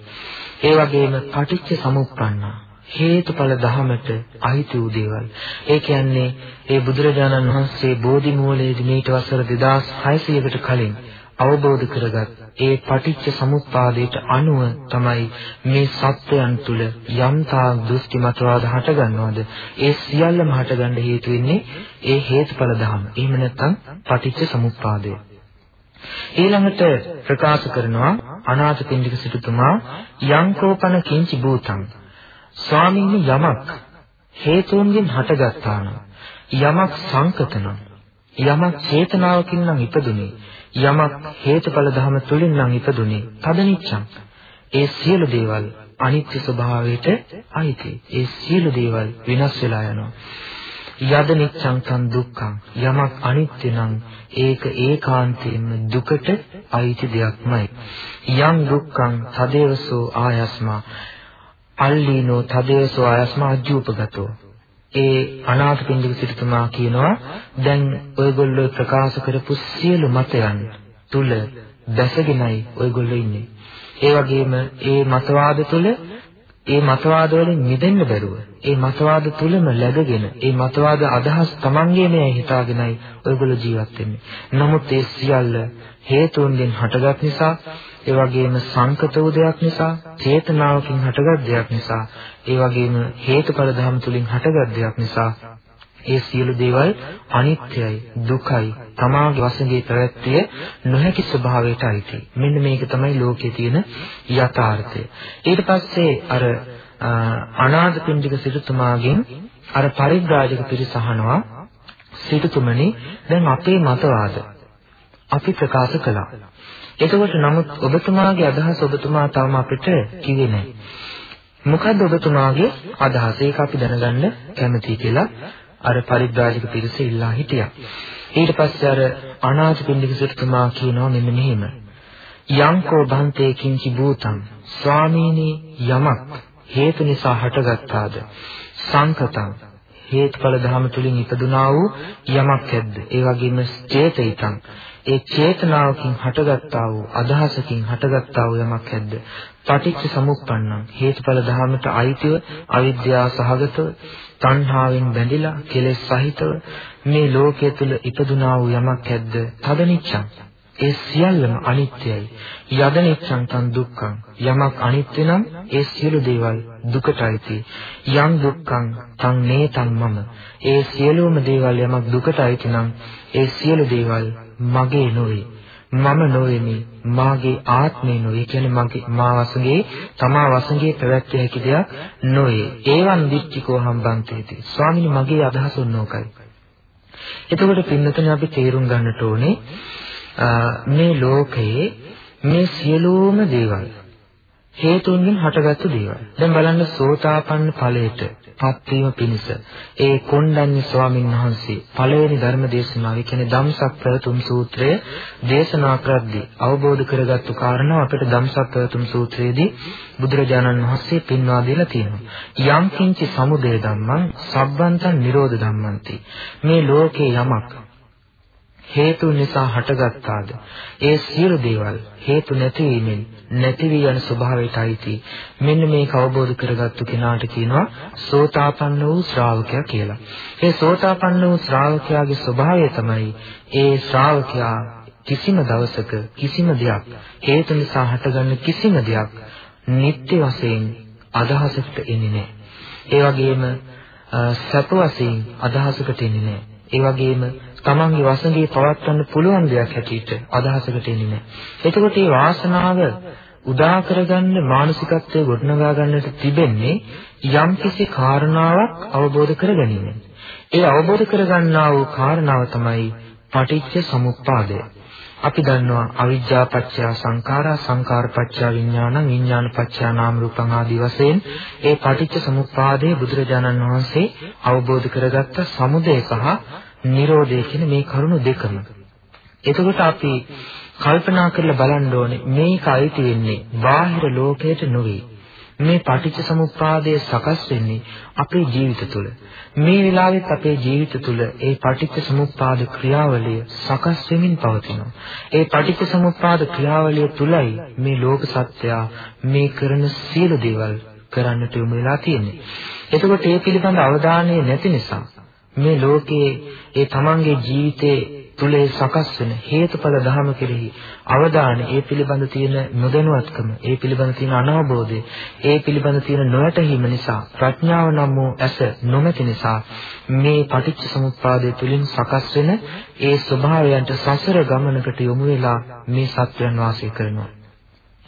Speaker 3: ඒ වගේම පටිච්ච සමුප්පන්නා හේතුඵල ධහමට අයිති වූ දේවල්. ඒ කියන්නේ ඒ බුදුරජාණන් වහන්සේ බෝධි මූලයේදී මේට වසර 2600කට කලින් අවබෝධ කරගත් ඒ පටිච්ච සමුප්පාදයට අනුව තමයි මේ සත්වයන් තුල යම්තා දෘෂ්ටි මතවාද හටගන්නවද ඒ සියල්ලම හටගන්න හේතු වෙන්නේ ඒ හේතුඵල ධහම. එහෙම නැත්නම් පටිච්ච සමුප්පාදය. ඊළඟට ප්‍රකාශ කරනවා අනාථපිණ්ඩික සිටුතුමා යංකෝපන කිංචි භූතං ස්වාමීනි යමක් හේතුන්ගෙන් හටගත්තා නම් යමක් සංකත නම් යමක් චේතනාවකින් නම් ඉපදුනේ යමක් හේතුඵල ධම තුලින් නම් ඉපදුනේ තදනිච්ඡං. ඒ සියලු දේවල් අනිත්‍ය ස්වභාවයට අයිති. ඒ සියලු දේවල් විනාශ වෙලා යනවා. යද නිච්ඡං තන් දුක්ඛං. යමක් අනිත්‍ය නම් ඒක ඒකාන්තයෙන්ම දුකට අයිති දෙයක්මයි. යම් දුක්ඛං තදේවසෝ ආයස්මා. අල්ලීනෝ තදේසෝ ආයස්මා අජ්ජූපගතෝ ඒ අනාථපිණ්ඩික සිටුතුමා කියනවා දැන් ඔයගොල්ලෝ ප්‍රකාශ කරපු සියලු මතයන් තුල දැසගෙනයි ඔයගොල්ලෝ ඉන්නේ. ඒ වගේම ඒ මතවාද තුළ ඒ මතවාද වලින් මිදෙන්න බැරුව ඒ මතවාද තුලම läගගෙන ඒ මතවාද අදහස් Tamangeමයි හිතාගෙනයි ඔයගොල්ලෝ ජීවත් වෙන්නේ. නමුත් ඒ සියල්ල හේතුන්ගෙන් හටගත් නිසා ඒ වගේම සංකත වූ දෙයක් නිසා චේතනාවකින් හටගත් දෙයක් නිසා ඒ වගේම හේතුඵල ධර්ම තුලින් හටගත් දෙයක් නිසා ඒ සියලු දේවල් අනිත්‍යයි දුකයි තමාගේ වශයෙන් පැවැත්විය නොහැකි ස්වභාවයට අයිති. මෙන්න මේක තමයි ලෝකයේ තියෙන යථාර්ථය. ඊට පස්සේ අර අනාථපිණ්ඩික සිටුතුමාගෙන් අර පරිබ්‍රාජක පිරිස අහනවා සිටුතුමනි දැන් අපේ මතවාද අපි ප්‍රකාශ කළා. එතකොට නමුත් ඔබතුමාගේ අදහස ඔබතුමා තවම අපිට කිව්වේ නැහැ. මොකද්ද ඔබතුමාගේ අදහස? ඒක අපි දැනගන්න කැමතියි කියලා අර පරිබ්‍රාජක පිරිස ඉල්ලා හිටියා. ඊට පස්සේ අර අනාථපිණ්ඩික සිටුතුමා කියනවා මෙන්න මෙහෙම. යංකෝ බන්තේ කිංචි භූතං ස්වාමීනි යමක් හේතු නිසා හටගත්තාද සංකතං හේතුඵල ධර්ම තුලින් ඉපදුනා වූ යමක් ඇද්ද ඒ වගේම චේතිතං ඒ චේතනාවකින් හටගත්තා වූ අදහසකින් හටගත්තා වූ යමක් ඇද්ද? පටිච්ච සමුප්පන්නං. හේතුඵල ධර්මයට අයිතිව අවිද්‍යාව සහගතව තණ්හාවෙන් බැඳිලා කෙලෙස් සහිතව මේ ලෝකයේ තුල ඉපදුනා වූ යමක් ඇද්ද? තදනිච්ඡං. ඒ සියල්ලම අනිත්‍යයි. යදනිච්ඡං තන් දුක්ඛං. යමක් අනිත්‍ය නම් ඒ සියලු දේවල් දුකටයිති යම් දුක්ඛං තන් නේතං මම. ඒ සියලුම දේවල් යමක් දුකටයිති නම් ඒ සියලු දේවල් මගේ නොවේ. මම නොවේමි. මාගේ ආත්මය නොවේ කියන්නේ මගේ මා වසඟේ තමා වසඟේ පැවැත්විය හැකි දෙයක් නොවේ. ඒවන් දිච්චිකෝ හම්බන්තේති ස්වාමීනි මගේ අදහස උන්නෝකයි එතකොට පින්නතනේ අපි තේරුම් ගන්නට ඕනේ මේ ලෝකයේ මේ සියලුම දේවල් හේතුන්ගෙන් හටගත්තු දේවල්. දැන් බලන්න සෝතාපන්න ඵලයට පත්වීම පිණිස ඒ කොණ්ඩඤ්ඤ ස්වාමීන් වහන්සේ පළවෙනි ධර්ම දේශනාවේ කියන්නේ ධම්සක් ප්‍රතුම් සූත්‍රය දේශනා කරද්දී අවබෝධ කරගත්තු කාරණා අපිට ධම්සක් ප්‍රතුම් සූත්‍රයේදී බුදුරජාණන් වහන්සේ පෙන්වා දීලා තියෙනවා. යම් කිංචි සමුදය ධම්මං සබ්බන්තං නිරෝධ ධම්මන්ති. මේ ලෝකේ යමක් හේතු නිසා හටගත්තාද ඒ සියලු දේවල් හේතු නැතිවීමෙන් නැති වී යන ස්වභාවයට අයිති මෙන්න මේක අවබෝධ කරගත්තු කෙනාට කියනවා සෝතාපන්න වූ ශ්‍රාවකයා කියලා. ඒ සෝතාපන්න වූ ශ්‍රාවකයාගේ ස්වභාවය තමයි ඒ ශ්‍රාවකයා කිසිම දවසක කිසිම දෙයක් හේතු නිසා හටගන්න කිසිම දෙයක් නිත්‍ය වශයෙන් අදහසකට එන්නේ නැහැ. ඒ වගේම සැප වශයෙන් අදහසකට එන්නේ නැහැ. ඒ වගේම තමන්ගේ වසඟේ පවත්වන්න පුළුවන් දෙයක් හැටියට අදහසකට එන්නේ නැහැ. එතකොට මේ වාසනාව උදා කරගන්න මානසිකත්වයේ ගොඩනගා ගන්නට තිබෙන්නේ යම්කිසි කාරණාවක් අවබෝධ කර ගැනීමෙන්. ඒ අවබෝධ කරගන්නා වූ කාරණාව තමයි පටිච්ච සමුප්පාදය. අපි දන්නවා අවිජ්ජා පත්‍ය සංඛාරා සංඛාර පත්‍ය විඥාන විඥාන පත්‍ය නාම රූපං ආදී වශයෙන් ඒ පටිච්ච සමුප්පාදයේ බුදුරජාණන් වහන්සේ අවබෝධ කරගත්ත සමුදය සහ නිරෝධය කියන මේ කරුණු දෙකම. එතකොට අපි කල්පනා කරලා බලන්න ඕනේ මේක අයිති වෙන්නේ බාහිර ලෝකයට නෙවෙයි. මේ පටිච්ච සමුප්පාදය සකස් වෙන්නේ අපේ ජීවිත තුළ. මේ වෙලාවෙත් අපේ ජීවිත තුළ ඒ පටිච්ච සමුප්පාද ක්‍රියාවලිය සකස් වෙමින් පවතිනවා. ඒ පටිච්ච සමුප්පාද ක්‍රියාවලිය තුලයි මේ ලෝක සත්‍යය මේ කරන සියලු දේවල් කරන්නට යොමු වෙලා තියෙන්නේ. එතකොට ඒ පිළිබඳ අවධානය නැති නිසා මේ ලෝකයේ ඒ තමන්ගේ ජීවිතයේ තුලේ සකස් වෙන හේතුඵල ධර්ම කෙරෙහි අවධානය ඒ පිළිබඳ තියෙන නොදැනුවත්කම ඒ පිළිබඳ තියෙන අනවබෝධය ඒ පිළිබඳ තියෙන නොයැටීම නිසා ප්‍රඥාව නම් වූ ඇස නොමැති නිසා මේ පටිච්ච සමුප්පාදය තුලින් සකස් වෙන ඒ ස්වභාවයන්ට සසර ගමනකට යොමු වෙලා මේ සත්‍යයන් වාසය කරනවා.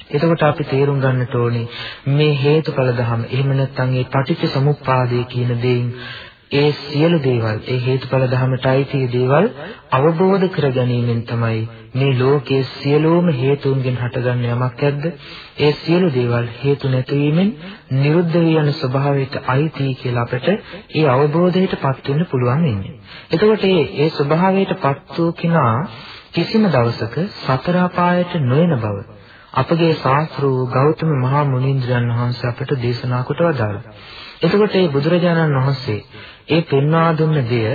Speaker 3: එතකොට අපි තේරුම් ගන්නට ඕනේ මේ හේතුඵල ධම එහෙම නැත්නම් මේ පටිච්ච සමුප්පාදය කියන දෙයින් ඒ සියලු දේවල් ඒ හේතුඵල ධර්මයට අයිති දේවල් අවබෝධ කර ගැනීමෙන් තමයි මේ ලෝකයේ සියලුම හේතුන්ගෙන් හටගන්න යමක් ඇද්ද ඒ සියලු දේවල් හේතු නැතිවීමෙන් නිරුද්ධ වී යන ස්වභාවයට අයිති කියලා අපට ඒ අවබෝධයටපත් වෙන්න පුළුවන් වෙන්නේ. එතකොට මේ ඒ ස්වභාවයටපත් වූ කෙනා කිසිම දවසක සතර අපායට නොයන බව අපගේ ශාස්ත්‍රෝ ගෞතම මහා මුනීන්ද්‍රයන් වහන්සේ අපට දේශනා කොට වදාළා. එතකොට මේ බුදුරජාණන් වහන්සේ ඒ පෙන්වා දුන්න දෙය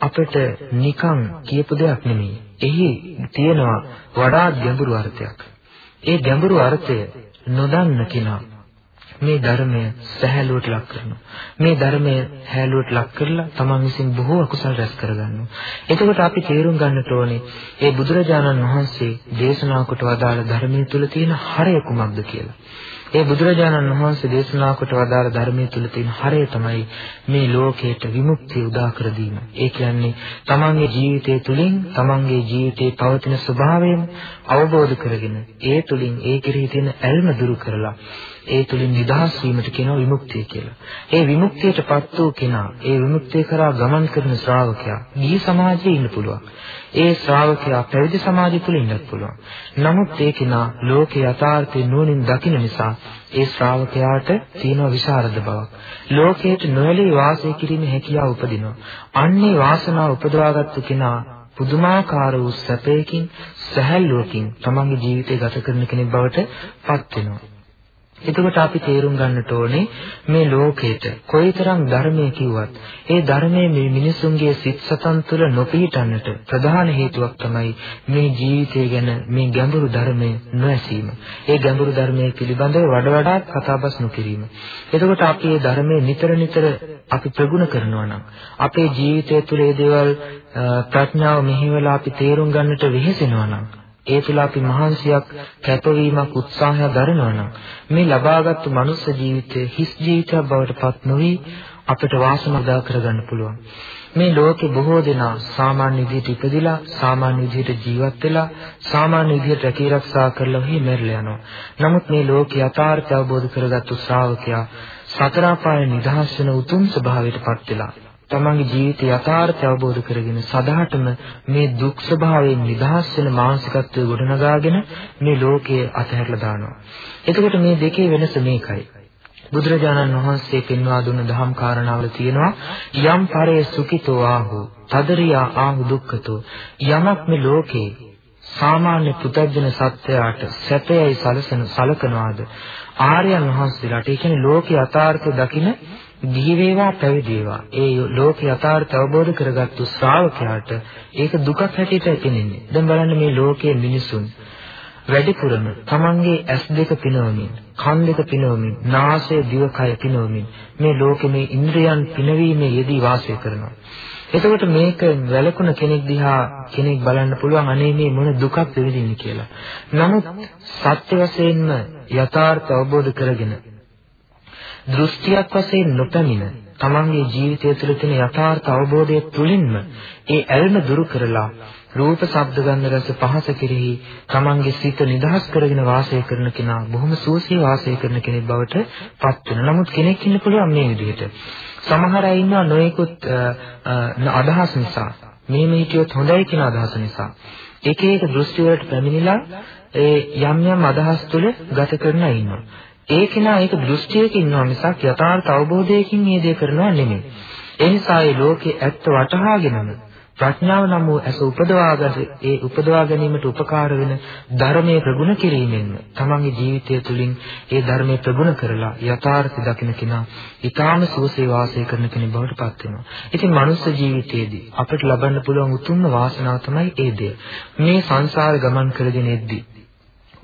Speaker 3: අපිට නිකන් කියපු දෙයක් නෙමෙයි. එහි තියෙනවා වඩා ගැඹුරු අර්ථයක්. ඒ ගැඹුරු අර්ථය නොදන්න කෙනා මේ ධර්මය සහැල්ලුවට ලක් කරනවා. මේ ධර්මය හැල්ලුවට ලක් කරලා තමන් විසින් බොහෝ අකුසල් රැස් කරගන්නවා. එතකොට අපි තේරුම් ගන්නට ඕනේ ඒ බුදුරජාණන් වහන්සේ දේශනා කොට වදාළ ධර්මයේ තුල තියෙන හරය කුමක්ද කියලා. ඒ බුදුරජාණන් වහන්සේ දේශනා කොට වදාළ ධර්මයේ තුල තියෙන හරය තමයි මේ ලෝකයට විමුක්තිය උදා කර දීම. ඒ කියන්නේ තමන්ගේ ජීවිතය තුළින් තමන්ගේ ජීවිතයේ පවතින ස්වභාවයම අවබෝධ කරගෙන ඒ තුළින් ඒ කෙරෙහි තියෙන ඇල්ම දුරු කරලා ඒ තුලින් නිදහස් වීමට කියනවා විමුක්තිය කියලා. ඒ විමුක්තියටපත් වූ කෙනා, ඒ විමුක්තිය කරා ගමන් කරන ශ්‍රාවකයා, ගිහි සමාජයේ ඉන්න පුළුවන්. ඒ ශ්‍රාවකයා පැවිදි සමාජය තුල ඉන්නත් පුළුවන්. නමුත් ඒ කෙනා ලෝකේ යථාර්ථය නුවණින් දකින නිසා ඒ ශ්‍රාවකයාට තියෙන විශාරද බවක්. ලෝකයට නොඇලී වාසය කිරීමේ හැකියාව උපදිනවා. අන්නේ වාසනාව උපදවාගත්තු කෙනා පුදුමාකාර වූ සැපයකින් සැහැල්ලුවකින් තමන්ගේ ජීවිතය ගත කරන කෙනෙක් බවට පත් වෙනවා. එතකොට අපි තේරුම් ගන්නට ඕනේ මේ ලෝකේට කොයිතරම් ධර්මයේ කිව්වත් ඒ ධර්මයේ මේ මිනිසුන්ගේ සිත් සතන් තුළ නොපිහිටන්නට ප්‍රධාන හේතුවක් තමයි මේ ජීවිතය ගැන මේ ගැඹුරු ධර්මය නොඇසීම. ඒ ගැඹුරු ධර්මයේ පිළිබඳව වඩ වඩාත් කතාබස් නොකිරීම. එතකොට අපි මේ ධර්මයේ නිතර නිතර අපි ප්‍රගුණ කරනවා නම් අපේ ජීවිතය තුළ මේ දේවල් ප්‍රඥාව මෙහිවලා අපි තේරුම් ගන්නට වෙහෙසෙනවා නම් ඒ තුල අපි මහන්සියක් කැපවීමක් උත්සාහයක් දරනවා නම් මේ ලබාගත් මනුස්ස ජීවිතය හිස් ජීවිතයක් බවට පත් නොවි අපිට වාසනාව කරගන්න පුළුවන්. මේ ලෝකේ බොහෝ දෙනා සාමාන්‍ය විදිහට ඉපදිලා සාමාන්‍ය විදිහට ජීවත් වෙලා සාමාන්‍ය විදිහට රැකී ආරක්ෂා කරලා ඔහි මැරිලා යනවා. නමුත් මේ ලෝකේ යථාර්ථය අවබෝධ කරගත්තු ශ්‍රාවකයා සතර අපාය නිදහස් වෙන උතුම් ස්වභාවයට පත් වෙලා තමන්ගේ ජීවිතය යථාර්ථය අවබෝධ කරගෙන සදාටම මේ දුක් ස්වභාවයෙන් නිදහස් වෙන මානසිකත්වය ගොඩනගාගෙන මේ ලෝකය අතහැරලා දානවා. එතකොට මේ දෙකේ වෙනස මේකයි. බුදුරජාණන් වහන්සේ පෙන්වා දුන්න දහම් කාරණාවල තියෙනවා යම් පරේ සුඛිතෝ ආහු තදරියා ආහු දුක්ඛතෝ යමක් මේ ලෝකේ සාමාන්‍ය පුතග්ජන සත්‍යයට සැපයයි සලසන සලකනවාද ආර්යයන් වහන්සේලාට ඒ කියන්නේ ලෝකේ යථාර්ථය දකින දිවි වේවා පැවිදි වේවා ඒ ලෝක යථාර්ථය අවබෝධ කරගත්තු ශ්‍රාවකයාට ඒක දුකක් හැටියට පෙනෙන්නේ. දැන් බලන්න මේ ලෝකයේ මිනිසුන් වැඩිපුරම තමන්ගේ ඇස් දෙක පිනවමින්, කන් දෙක පිනවමින්, නාසය, දිවකය පිනවමින් මේ ලෝකෙ මේ ඉන්ද්‍රයන් පිනවීමේ යෙදී වාසය කරනවා. එතකොට මේක වැළකුණ කෙනෙක් දිහා කෙනෙක් බලන්න පුළුවන් අනේ මේ මොන දුකක් විඳින්නේ කියලා. නමුත් සත්‍ය වශයෙන්ම යථාර්ථ අවබෝධ කරගෙන දෘෂ්ටියක් වශයෙන් නොපැමිණ තමන්ගේ ජීවිතය තුළ තියෙන යථාර්ථ අවබෝධය තුළින්ම ඒ ඇල්ම දුරු කරලා රූප, ශබ්ද, ගන්ධ, රස, පහස කෙරෙහි තමන්ගේ සිත නිදහස් කරගෙන වාසය කරන කෙනා බොහොම සුවසේ වාසය කරන කෙනෙක් බවට පත් වෙනවා. නමුත් කෙනෙක් ඉන්න පුළුවන් මේ විදිහට. සමහර අය ඉන්නවා නොයෙකුත් අදහස් නිසා මෙහෙම හිටියොත් හොඳයි කියන අදහස නිසා එක එක දෘෂ්ටි වලට පැමිණිලා ඒ යම් යම් අදහස් තුළ ගත කරන අය ඉන්නවා. ඒ කෙනා ඒක දෘෂ්ටියක ඉන්නවා මිසක් යථාර්ථ අවබෝධයකින් මේ දේ කරනවා නෙමෙයි. ඒ නිසා මේ ලෝකේ ඇත්ත වටහාගෙනම ප්‍රඥාව නම් වූ ඇස උපදවාගට ඒ උපදවා ගැනීමට උපකාර වෙන ධර්මයේ ප්‍රගුණ කිරීමෙන් තමන්ගේ ජීවිතය තුළින් ඒ ධර්මයේ ප්‍රගුණ කරලා යථාර්ථය දකින කෙනා ඊටාම සුවසේ වාසය කරන කෙනෙක් බවට පත් වෙනවා. ඉතින් මනුස්ස ජීවිතයේදී අපිට ලබන්න පුළුවන් උතුම්ම වාසනාව තමයි ඒ දේ. මේ සංසාර ගමන් කරගෙන එද්දී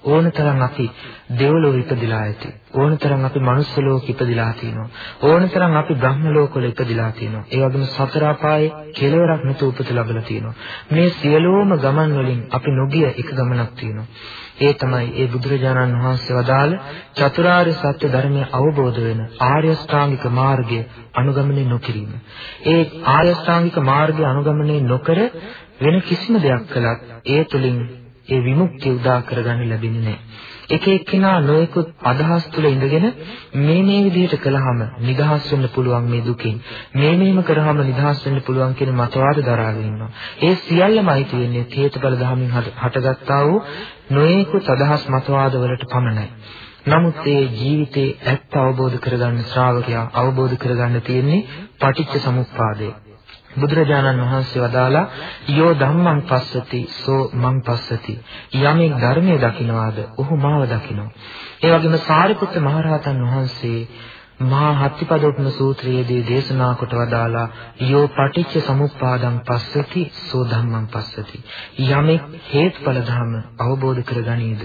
Speaker 3: ඕනතරම් අපි දෙව්ලොව ඉපදිලා ඇති. ඕනතරම් අපි මනුස්ස ලෝක ඉපදිලා තිනවා. ඕනතරම් අපි බ්‍රහ්ම ලෝකවල ඉපදිලා තිනවා. ඒ වගේම සතර අපායේ කෙලවරක් නැතුව උපත ලැබලා තිනවා. මේ සියලුම ගමන් වලින් අපි නොගිය එක ගමනක් තියෙනවා. ඒ තමයි ඒ බුදුරජාණන් වහන්සේ වදාළ චතුරාර්ය සත්‍ය ධර්මය අවබෝධ වෙන ආර්ය ශ්‍රාංගික මාර්ගය අනුගමනය නොකිරීම. ඒ ආර්ය ශ්‍රාංගික මාර්ගය අනුගමනය නොකර වෙන කිසිම දෙයක් කළත් ඒ තුලින් ඒ විමුක්තිය උදා කරගන්න ලැබෙන්නේ නැහැ. එක එක්කෙනා නොයෙකුත් අදහස් තුල ඉඳගෙන මේ මේ විදිහට කළාම නිදහස් වෙන්න පුළුවන් මේ දුකින්. මේ මේම කරාම නිදහස් වෙන්න පුළුවන් කියන මතවාද දරාගෙන ඉන්නවා. ඒ සියල්ලම අයිති වෙන්නේ හේතුඵල ධර්මයෙන් හටගත්තා වූ නොයෙකුත් අදහස් මතවාද වලට පමණයි. නමුත් ඒ ජීවිතේ ඇත්ත අවබෝධ කරගන්න ශ්‍රාවකයා අවබෝධ කරගන්න තියෙන්නේ පටිච්ච සමුප්පාදය. බුදුරජාණන් වහන්සේ වදාලා යෝ ධම්මං පස්සති සෝ මං පස්සති. යමෙක් ධර්මයේ දකින්නවාද ඔහු මාව දකිනවා. ඒ වගේම සාරිපුත්ත මහරහතන් වහන්සේ මහා හත්තිපදෝපම සූත්‍රයේදී දේශනා කොට වදාලා යෝ පටිච්ච සමුප්පාදං පස්සති සෝ ධම්මං පස්සති. යමෙක් හේතුඵල ධර්ම අවබෝධ කරගනීද?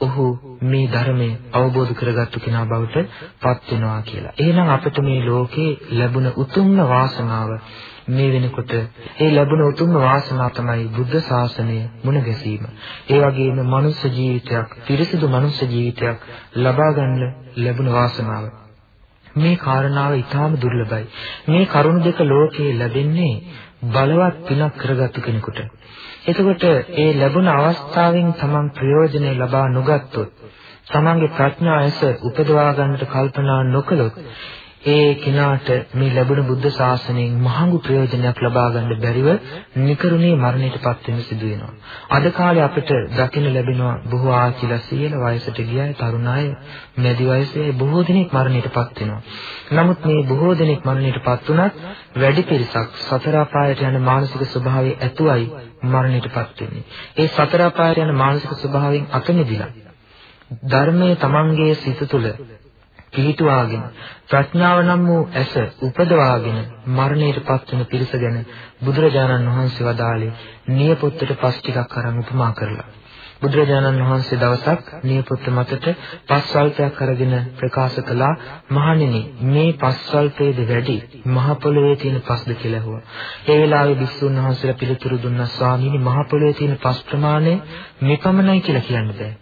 Speaker 3: ඔහු මේ ධර්මය අවබෝධ කරගත්තු කෙනා බවට පත් වෙනවා කියලා. එහෙනම් අපිට මේ ලෝකේ ලැබුණ උතුම්ම වාසනාව මේ වෙනකොට ඒ ලැබුණ උතුම්ම වාසනාව තමයි බුද්ධ ශාසනය මුණ ගැසීම. ඒ වගේම මනුෂ්‍ය ජීවිතයක්, පිරිසිදු මනුෂ්‍ය ජීවිතයක් ලබා ගන්න ලැබුණ වාසනාව. මේ කාරණාව ඊටාම දුර්ලභයි. මේ කරුණ දෙක ලෝකේ ලැබෙන්නේ බලවත් පිනක් කරගත්තු කෙනෙකුට. එතකොට ඒ ලැබුණ අවස්ථාවෙන් තමන් ප්‍රයෝජනෙ ලබා නොගත්තොත් තමන්ගේ ප්‍රඥා ඇස උපදවා ගන්නට කල්පනා නොකළොත් ඒ කෙනාට මේ ලැබුණ බුද්ධ ශාසනයෙන් මහඟු ප්‍රයෝජනයක් ලබා ගන්න බැරිව නිකරුණේ මරණයටපත් වෙන සිදු වෙනවා. අද කාලේ අපිට දකින්න ලැබෙනවා බොහෝ ආචිලා සියල වයසට ගිය අය, තරුණ අය, මැදි වයසේ බොහෝ දෙනෙක් මරණයටපත් වෙනවා. නමුත් මේ බොහෝ දෙනෙක් මරණයටපත් වුණත් වැඩි පිරිසක් සතර අපායට යන මානසික ස්වභාවය ඇතුවයි මරණයටපත් වෙන්නේ. ඒ සතර අපායට යන මානසික ස්වභාවයෙන් අත මිදිලා ධර්මයේ තමන්ගේ සිත තුළ පිහිටුවාගෙන ප්‍රඥාව නම් වූ ඇස උපදවාගෙන මරණයට පත්වන පිරිස ගැන බුදුරජාණන් වහන්සේ වදාළේ නියපොත්තට පස් ටිකක් අරන් උපමා කරලා. බුදුරජාණන් වහන්සේ දවසක් නියපොත්ත මතට පස් ස්වල්පයක් අරගෙන ප්‍රකාශ කළා මහණෙනි මේ පස් ස්වල්පයේද වැඩි මහ පොළොවේ තියෙන පස්ද කියලා ඇහුවා. ඒ වෙලාවේ විසුණු වහන්සේලා පිළිතුරු දුන්නා ස්වාමීනි මහ පොළොවේ තියෙන පස් ප්‍රමාණය මෙපමණයි කියලා කියන්න බෑ.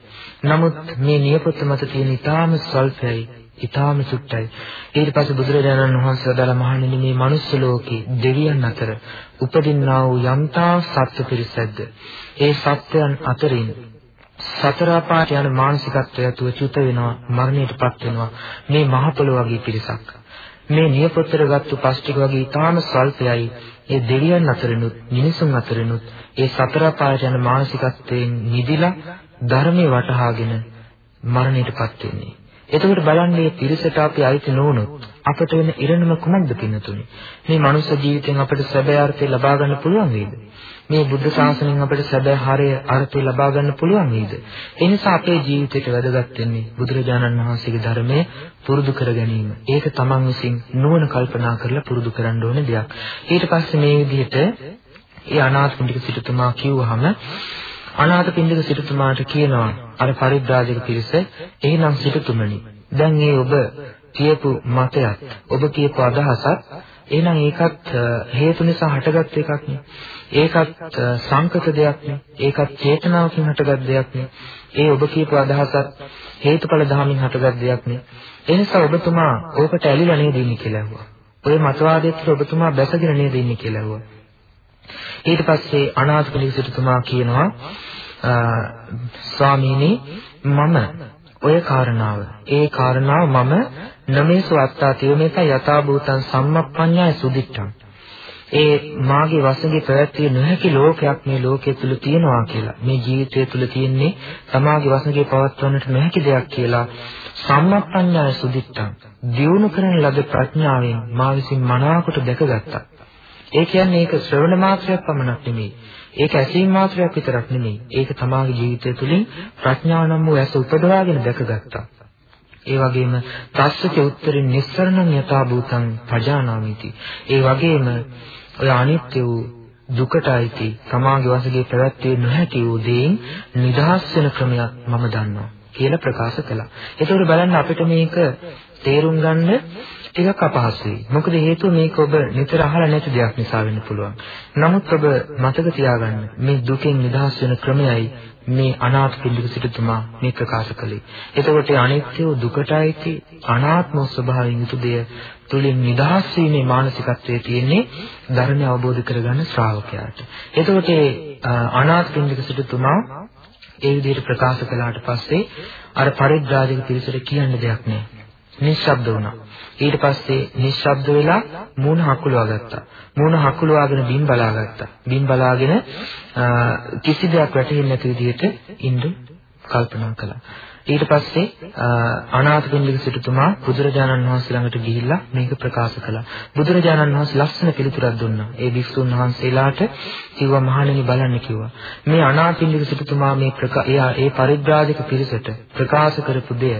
Speaker 3: නමුත් මේ නියපොත්ත මත තියෙන ඊටාම ස්වල්පයයි ඊටාම සුට්ටයි. ඊට පස්සේ බුදුරජාණන් වහන්සේ වදාළ මහණෙනි මේ මනුස්ස ලෝකේ දෙවියන් අතර උපදින්නා වූ යම්තා සත්‍ය පිරිසක්ද ඒ සත්‍යයන් අතරින් සතර අපාට යන මානසිකත්වය තුව චුත වෙනවා මරණයටපත් වෙනවා මේ මහ පොළොව වගේ පිරිසක්. මේ නියපොත්තර ගත්තු පස්ටික වගේ ඊටාම ස්වල්පයයි ඒ දෙවියන් අතරිනුත් මිනිසුන් අතරිනුත් ඒ සතර අපායට යන මානසිකත්වයෙන් නිදිලා ධර්මයේ වටහාගෙන මරණයටපත් වෙන්නේ. එතකොට බලන්න මේ පිරිසට අපි අයිති නොවුනොත් අපට වෙන ඉරණම කුමක්ද පින්නතුනි? මේ මනුෂ්‍ය ජීවිතෙන් අපිට සැබෑ අර්ථය ලබා ගන්න පුළුවන් වේද? මේ බුද්ධ ශාසනයෙන් අපිට සැබෑ හරය අර්ථය ලබා ගන්න පුළුවන් වේද? ඒ නිසා අපේ ජීවිතයට වැදගත් වෙන්නේ බුදුරජාණන් වහන්සේගේ ධර්මය පුරුදු කර ගැනීම. ඒක තමන් විසින් නුවණ කල්පනා කරලා පුරුදු කරන්න ඕන දෙයක්. ඊට පස්සේ මේ විදිහට ඒ අනාථපිණ්ඩික සිටුතුමා කිව්වහම අනාථපිණ්ඩික සිටුතුමාට කියනවා අර පරිබ්‍රාජක පිරිස එහෙනම් සිටුතුමනි. දැන් මේ ඔබ කියපු මතයත් ඔබ කියපු අදහසත් එහෙනම් ඒකත් හේතු නිසා හටගත් එකක් නේ ඒකත් සංකත දෙයක් නේ ඒකත් චේතනාවකින් හටගත් දෙයක් නේ ඒ ඔබ කියපු අදහසත් හේතුඵල ධාමින් හටගත් දෙයක් නේ ඒ නිසා ඔබතුමා ඕකට ඇලිලා නේද ඉන්නේ කියලා ඇහුවා. ඔය මතවාදයට ඔබතුමා බැසගෙන නේද ඉන්නේ කියලා ඇහුවා. ඊට පස්සේ අනාථපිණ්ඩික සිටුතුමා කියනවා ස්වාමීනි මම ඔය කාරණාව ඒ කාරණාව මම නමේසු අත්තා තියමේත යථා භූතං සම්මප්පඤ්ඤාය සුදිට්ඨං. ඒ මාගේ වසඟේ පැවැත්විය නොහැකි ලෝකයක් මේ ලෝකයේ තුල තියෙනවා කියලා. මේ ජීවිතය තුල තියෙන්නේ තමාගේ වසඟේ පවත්වන්නට නොහැකි දෙයක් කියලා. සම්මප්පඤ්ඤාය සුදිට්ඨං. දියුණු කරන ලද ප්‍රඥාවෙන් මා විසින් මනාවකට දැකගත්තා. ඒ කියන්නේ ඒක ශ්‍රවණ මාත්‍රයක් පමණක් නෙමෙයි. ඒක ඇසීම් මාත්‍රයක් විතරක් නෙමෙයි. ඒක තමාගේ ජීවිතය තුළින් ප්‍රඥාව නම් වූ ඇස උපදවාගෙන දැකගත්තා. ඒ වගේම තස්සක උත්තරින් නිස්සරණං යථා භූතං පජානාමිති. ඒ වගේම ඔය අනිත්‍ය වූ දුකට අයිති තමාගේ වශයෙන් පැවැත්විය නොහැකි වූ දේෙන් නිදහස් වෙන ක්‍රමයක් මම දන්නවා කියලා ප්‍රකාශ කළා. ඒතකොට බලන්න අපිට මේක තේරුම් ගන්න ටිකක් අපහසුයි. මොකද හේතුව මේක ඔබ නිතර අහලා නැති දෙයක් නිසා වෙන්න පුළුවන්. නමුත් ඔබ මතක තියාගන්න මේ දුකෙන් නිදහස් වෙන ක්‍රමයයි මේ අනාථ පිළික සිටුතුමා මේ ප්‍රකාශ කළේ. එතකොට අනිත්‍ය දුකට ඇති අනාත්ම ස්වභාවයෙන් යුතු දෙය තුලින් නිදහස් වීමේ මානසිකත්වයේ තියෙන්නේ ධර්මය අවබෝධ කරගන්න ශ්‍රාවකයාට. එතකොට අනාථ පිළික සිටුතුමා ඒ විදිහට ප්‍රකාශ කළාට පස්සේ අර පරිත්‍රාජක පිරිසට කියන්න දෙයක් නැහැ. නිශ්ශබ්ද වුණා. ඊට පස්සේ නිශ්ශබ්ද වෙලා මූණ හකුලවා ගත්තා. මූණ හකුලවාගෙන බිම් බලා ගත්තා. බිම් බලාගෙන කිසි දෙයක් වැටහෙන්නේ නැති විදිහට ඉන්න කල්පනා කළා. ඊට පස්සේ අනාථපිණ්ඩික සිටුතුමා බුදුරජාණන් වහන්සේ ළඟට ගිහිල්ලා මේක ප්‍රකාශ කළා. බුදුරජාණන් වහන්සේ ලස්සන පිළිතුරක් දුන්නා. ඒ භික්ෂුන් වහන්සේලාට කිව්වා මහණෙනි බලන්න කිව්වා. මේ අනාථපිණ්ඩික සිටුතුමා මේ ඒ පරිබ්‍රාජක පිරිසට ප්‍රකාශ කරපු දෙය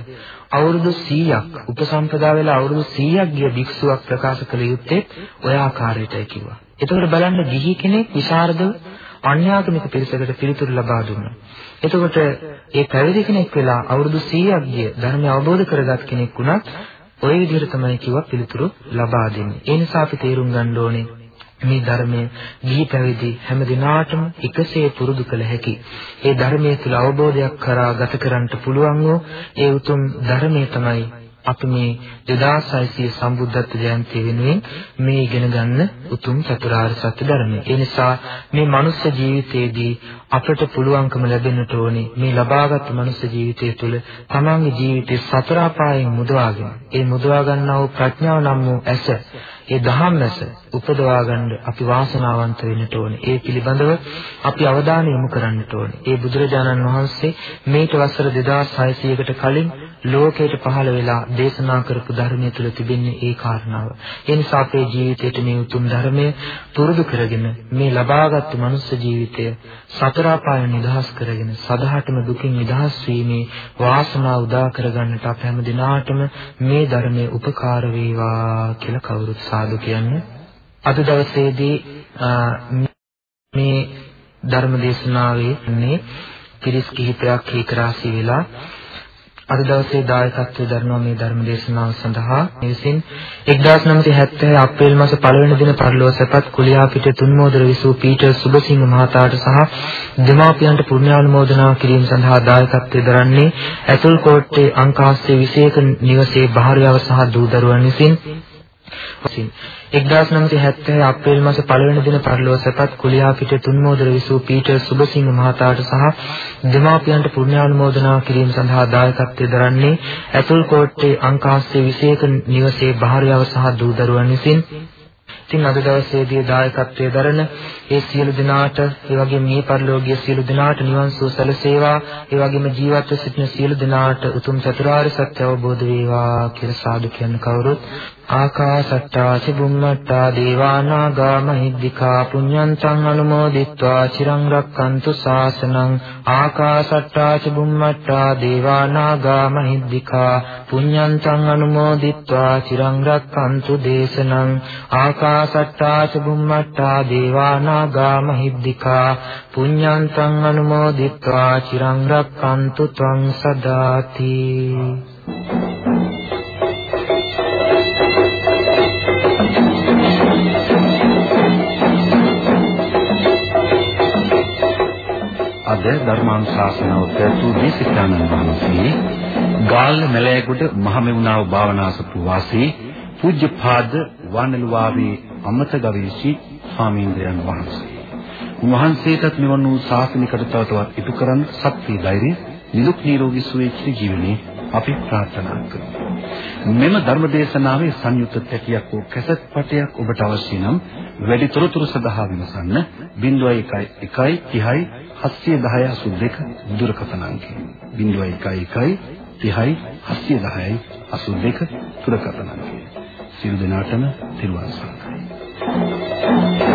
Speaker 3: අවුරුදු 100ක් උපසම්පදා වෙලා අවුරුදු 100ක් ගිය භික්ෂුවක් ප්‍රකාශ කළ යුත්තේ ඔය ආකාරයටයි කිව්වා. එතකොට බලන්න ගිහි කෙනෙක් විශාරද අන්‍යාගමික පිරිසකට පිළිතුරු ලබා දුන්නා. එතකොට ඒ පැවිදි කෙනෙක් වෙලා අවුරුදු 100ක් ගිය ධර්මය අවබෝධ කරගත් කෙනෙක් වුණත් ওই විදිහට තමයි කිව්වා පිළිතුරු ලබා දෙන්නේ. ඒ නිසා අපි තේරුම් ගන්න ඕනේ මේ ධර්මය ගිහි පැවිදි හැම දිනාටම එකසේ පුරුදු කළ හැකි. ඒ ධර්මයේ තුල අවබෝධයක් කරා ගත කරන්නට පුළුවන් වූ ඒ උතුම් ධර්මයේ තමයි අපි මේ 2600 සම්බුද්ධත්ව ජයන්තිය වෙනුවෙන් මේ ඉගෙන ගන්න උතුම් චතුරාර්ය සත්‍ය ධර්මය. ඒ නිසා මේ මනුස්ස ජීවිතයේදී අපට පුළුවන්කම ලැබෙන්නට ඕනේ මේ ලබාගත් මනුස්ස ජීවිතය තුළ තමන්ගේ ජීවිතේ සතර අපායෙන් මුදවාගෙන ඒ මුදවා ගන්නා වූ ප්‍රඥාව නම් වූ ඇස ඒ ධම්මස උපදවා ගන්න අපි වාසනාවන්ත වෙන්නට ඕනේ. ඒ පිළිබඳව අපි අවධානය යොමු කරන්නට ඕනේ. ඒ බුදුරජාණන් වහන්සේ මේට වසර 2600කට කලින් ලෝකයට පහළ වෙලා දේශනා කරපු ධර්මය තුල තිබෙන්නේ ඒ කාරණාව. ඒ නිසා අපේ ජීවිතයට මේ උතුම් ධර්මය පුරුදු කරගෙන මේ ලබාගත් මනුස්ස ජීවිතය සතර අපාය නිදහස් කරගෙන සදහටම දුකින් නිදහස් වීමේ වාසනාව උදා කරගන්නට අප හැම දිනාටම මේ ධර්මයේ උපකාර වේවා කියලා කවුරුත් සාදු කියන්නේ. අද දවසේදී මේ ධර්ම දේශනාවේ මේ පිරිස් කිහිපයක් ඒකරාශී වෙලා අද දවසේ දායකත්වයෙන් දරනවා මේ ධර්ම දේශනාව සඳහා විසින් 1970 අප්‍රේල් මාස පළවෙනි දින පරිලෝසපත් කුලියාපිට තුන්මෝදර විසූ පීටර් සුබසිංහ මහතාට සහ දෙමාපියන්ට පුණ්‍යානුමෝදනා කිරීම සඳහා දායකත්වයෙන් දරන්නේ ඇතුල් කෝට්ටේ අංක 821 නිවසේ භාර්යාව සහ දූ දරුවන් විසින්. 1970 අප්‍රේල් මාස පළවෙනි දින පරිලෝසපත් කුලියාපිට තුන්මෝදර විසූ පීටර් සුබසිංහ මහතාට සහ දෙමාපියන්ට පුණ්‍යානුමෝදනා කිරීම සඳහා දායකත්වයෙන් දරන්නේ ඇතුල් කෝට්ටේ අංක 821 නිවසේ භාර්යාව සහ දූ දරුවන් විසින්. ඉතින් අද දවසේදී දායකත්වයේ දරන ඒ සියලු දෙනාට ඒ වගේම මේ පරිලෝකීය සියලු දෙනාට නිවන් සුව සැලසේවා. ඒ වගේම ජීවත්ව සිටින සියලු දෙනාට උතුම් චතුරාර්ය සත්‍ය අවබෝධ වේවා කියලා සාදු කියන කවුරුත් ආකාශට්ටා සිබුම්මට්ටා දේවානාගා මහිද්దికා පුඤ්ඤන්තං අනුමෝදිත්වා චිරං රක්칸තු ශාසනං ආකාශට්ටා සිබුම්මට්ටා දේවානාගා මහිද්దికා පුඤ්ඤන්තං අනුමෝදිත්වා චිරං රක්칸තු දේශනං ආකාශට්ටා සිබුම්මට්ටා දේවානාගා මහිද්దికා පුඤ්ඤන්තං අනුමෝදිත්වා චිරං රක්칸තු ත්වං සදාති Thank you.
Speaker 2: අද ධර්මානුශාසනාව පැවැත්වූ දේශිකානන් වහන්සේ ගාල්ල මැලෑගොඩ මහමෙවුනාව භාවනාසපු වාසී පූජ්‍යපාද වන්නලුවාවේ අමත ගවේෂී ස්වාමීන් වහන්සේ. උන්වහන්සේටත් මෙවන් වූ ශාසනිකට තව තවත් ඉටු කරන් ශක්තිය ධෛර්යය නිදුක් නිරෝගී සුවය ජීවනයේ අපි ප්‍රාර්ථනා කරමු. මෙම ධර්මදේශනාවේ සංයුක්ත තැටියක් හෝ කැසට් පටයක් ඔබට අවශ්‍ය නම් වැඩි තොරතුරු සඳහා විමසන්න 01 1 30 710 දුරකථන අංකය 0111 30 710 82 දුරකථන අංකය සියලු දෙනාටම තිරුවන් සරණයි.